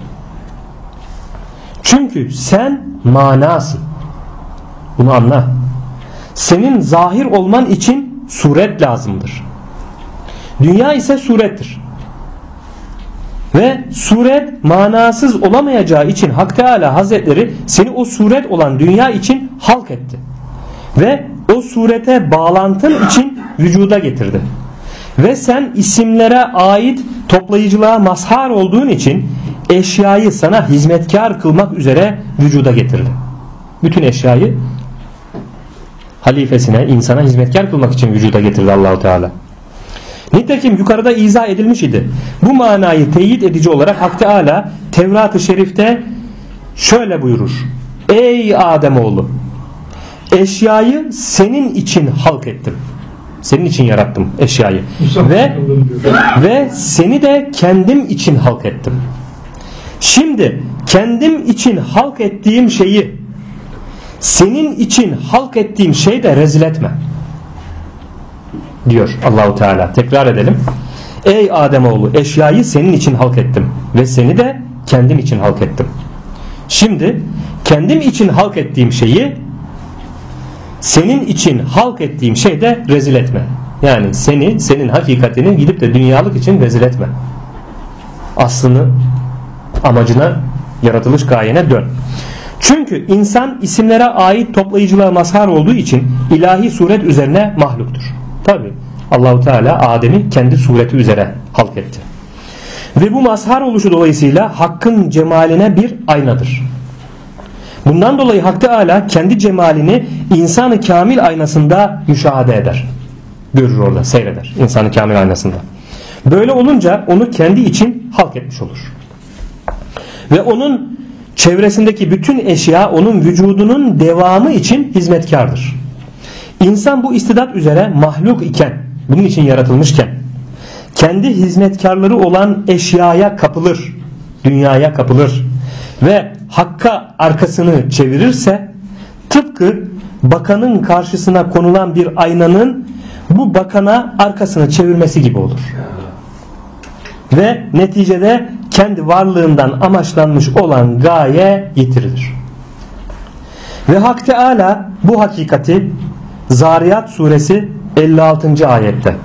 Çünkü sen manasın. Bunu anla. Senin zahir olman için suret lazımdır. Dünya ise surettir. Ve suret manasız olamayacağı için Hak Teala Hazretleri seni o suret olan dünya için halk etti. Ve o surete bağlantın için vücuda getirdi. Ve sen isimlere ait toplayıcılığa mazhar olduğun için eşyayı sana hizmetkar kılmak üzere vücuda getirdi. Bütün eşyayı halifesine, insana hizmetkar kılmak için vücuda getirdi Allahu Teala. Nitekim yukarıda izah edilmiş idi. Bu manayı teyit edici olarak Hak Teala Tevrat-ı Şerif'te şöyle buyurur. Ey Ademoğlu eşyayı senin için halk ettim. Senin için yarattım eşyayı. Ve ve seni de kendim için halk ettim. Şimdi kendim için halk ettiğim şeyi senin için halk ettiğim şey de rezil etme. Diyor Allahu Teala. Tekrar edelim. Ey Ademoğlu eşyayı senin için halk ettim ve seni de kendim için halk ettim. Şimdi kendim için halk ettiğim şeyi senin için halk ettiğim şey de rezil etme. Yani seni, senin hakikatini gidip de dünyalık için rezil etme. Aslını, amacına, yaratılış gayene dön. Çünkü insan isimlere ait toplayıcılığa mazhar olduğu için ilahi suret üzerine mahluktur. Tabi Allahu Teala Adem'i kendi sureti üzere halk etti. Ve bu mazhar oluşu dolayısıyla hakkın cemaline bir aynadır. Bundan dolayı Hak Teala kendi cemalini insanı kamil aynasında müşahede eder. Görür orada, seyreder insanı kamil aynasında. Böyle olunca onu kendi için halk etmiş olur. Ve onun çevresindeki bütün eşya onun vücudunun devamı için hizmetkardır. İnsan bu istidat üzere mahluk iken, bunun için yaratılmışken, kendi hizmetkarları olan eşyaya kapılır, dünyaya kapılır ve hakka arkasını çevirirse tıpkı bakanın karşısına konulan bir aynanın bu bakana arkasını çevirmesi gibi olur. Ve neticede kendi varlığından amaçlanmış olan gaye yitirilir. Ve Hak Teala bu hakikati Zariyat suresi 56. ayette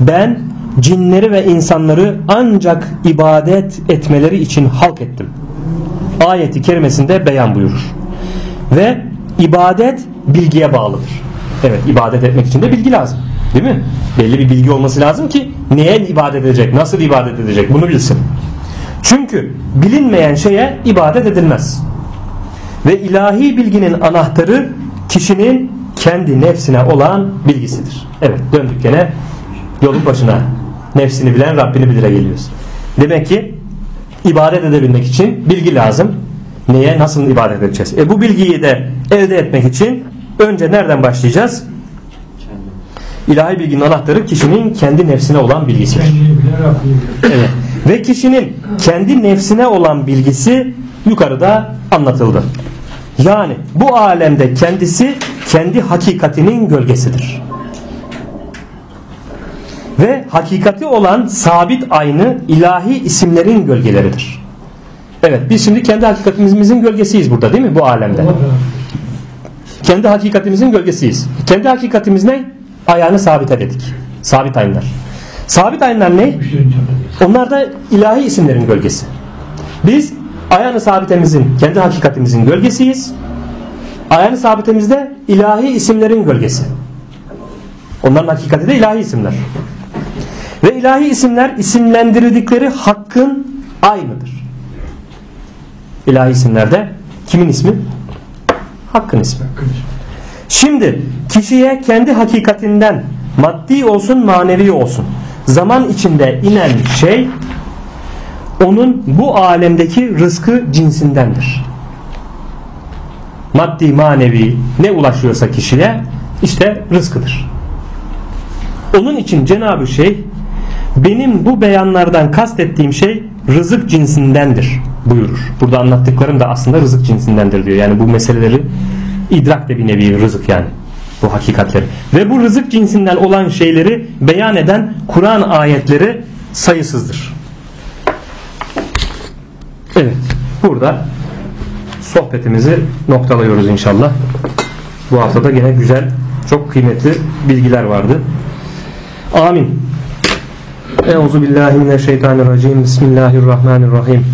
ben cinleri ve insanları ancak ibadet etmeleri için halk ettim. Ayeti kerimesinde beyan buyurur. Ve ibadet bilgiye bağlıdır. Evet ibadet etmek için de bilgi lazım. Değil mi? Belli bir bilgi olması lazım ki neye ibadet edecek, nasıl ibadet edecek bunu bilsin. Çünkü bilinmeyen şeye ibadet edilmez. Ve ilahi bilginin anahtarı kişinin kendi nefsine olan bilgisidir. Evet döndük gene yolun başına. Nefsini bilen Rabbini bilire geliyoruz. Demek ki ibadet edebilmek için bilgi lazım. Neye nasıl ibadet edeceğiz? E bu bilgiyi de elde etmek için önce nereden başlayacağız? İlahi bilginin anahtarı kişinin kendi nefsine olan bilgisidir. Evet. Ve kişinin kendi nefsine olan bilgisi yukarıda anlatıldı. Yani bu alemde kendisi kendi hakikatinin gölgesidir. Ve hakikati olan sabit aynı ilahi isimlerin gölgeleridir. Evet biz şimdi kendi hakikatimizin gölgesiyiz burada değil mi bu alemde? Kendi hakikatimizin gölgesiyiz. Kendi hakikatimiz ne? Ayağını sabite dedik. Sabit ayınlar. Sabit ayınlar ne? Canı. Onlar da ilahi isimlerin gölgesi. Biz ayağını sabitemizin, kendi hakikatimizin gölgesiyiz. Ayağını sabitemizde ilahi isimlerin gölgesi. Onların hakikati de ilahi isimler. Ve ilahi isimler isimlendirildikleri hakkın aynıdır. İlahi isimlerde kimin ismi? Hakkın ismi. Şimdi kişiye kendi hakikatinden maddi olsun manevi olsun zaman içinde inen şey onun bu alemdeki rızkı cinsindendir. Maddi manevi ne ulaşıyorsa kişiye işte rızkıdır. Onun için Cenab-ı Şeyh benim bu beyanlardan kastettiğim şey rızık cinsindendir buyurur. Burada anlattıklarım da aslında rızık cinsindendir diyor. Yani bu meseleleri idrak de bir nevi rızık yani bu hakikatleri. Ve bu rızık cinsinden olan şeyleri beyan eden Kur'an ayetleri sayısızdır. Evet. Burada sohbetimizi noktalıyoruz inşallah. Bu haftada gene güzel, çok kıymetli bilgiler vardı. Amin. Euzu billahi mineşşeytanirracim. Bismillahirrahmanirrahim.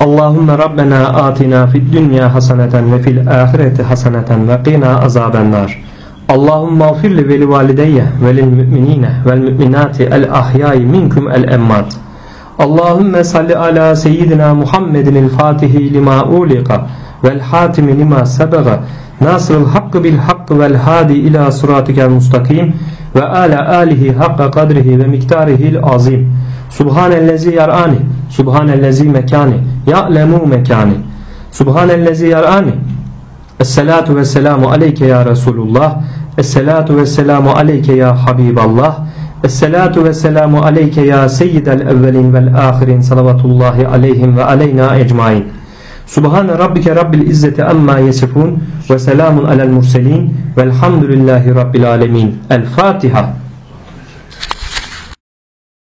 Allahümme Rabbena atina fid dünya haseneten ve fil ahireti haseneten ve qina azaben nar. Allahümme afir li veli valideyye ve lil müminine vel müminati el ahyayi minkum el emmat. Allahümme salli ala seyyidina Muhammedin el fatihi lima uliqa vel hatimi lima sebaga nasrul hakkı bil hakkı vel hadi ila sıratikel mustakim ve ala alihi hakka kadrihi ve miktarihil azim. Subhanellezi yar'ani Subhanellezi mekani Ya'lemu mekani Subhanellezi yar'ani Esselatu ve selamu aleyke ya Resulullah. Esselatu ve selamu aleyke ya Habiballah. Esselatu ve selamu aleyke ya seyyidel evvelin vel ahirin salavatullahi aleyhim ve aleyna ecmain. Subhane rabbike rabbil izzeti amma yesifun ve selamun alel murselin velhamdülillahi rabbil alemin. El Fatiha.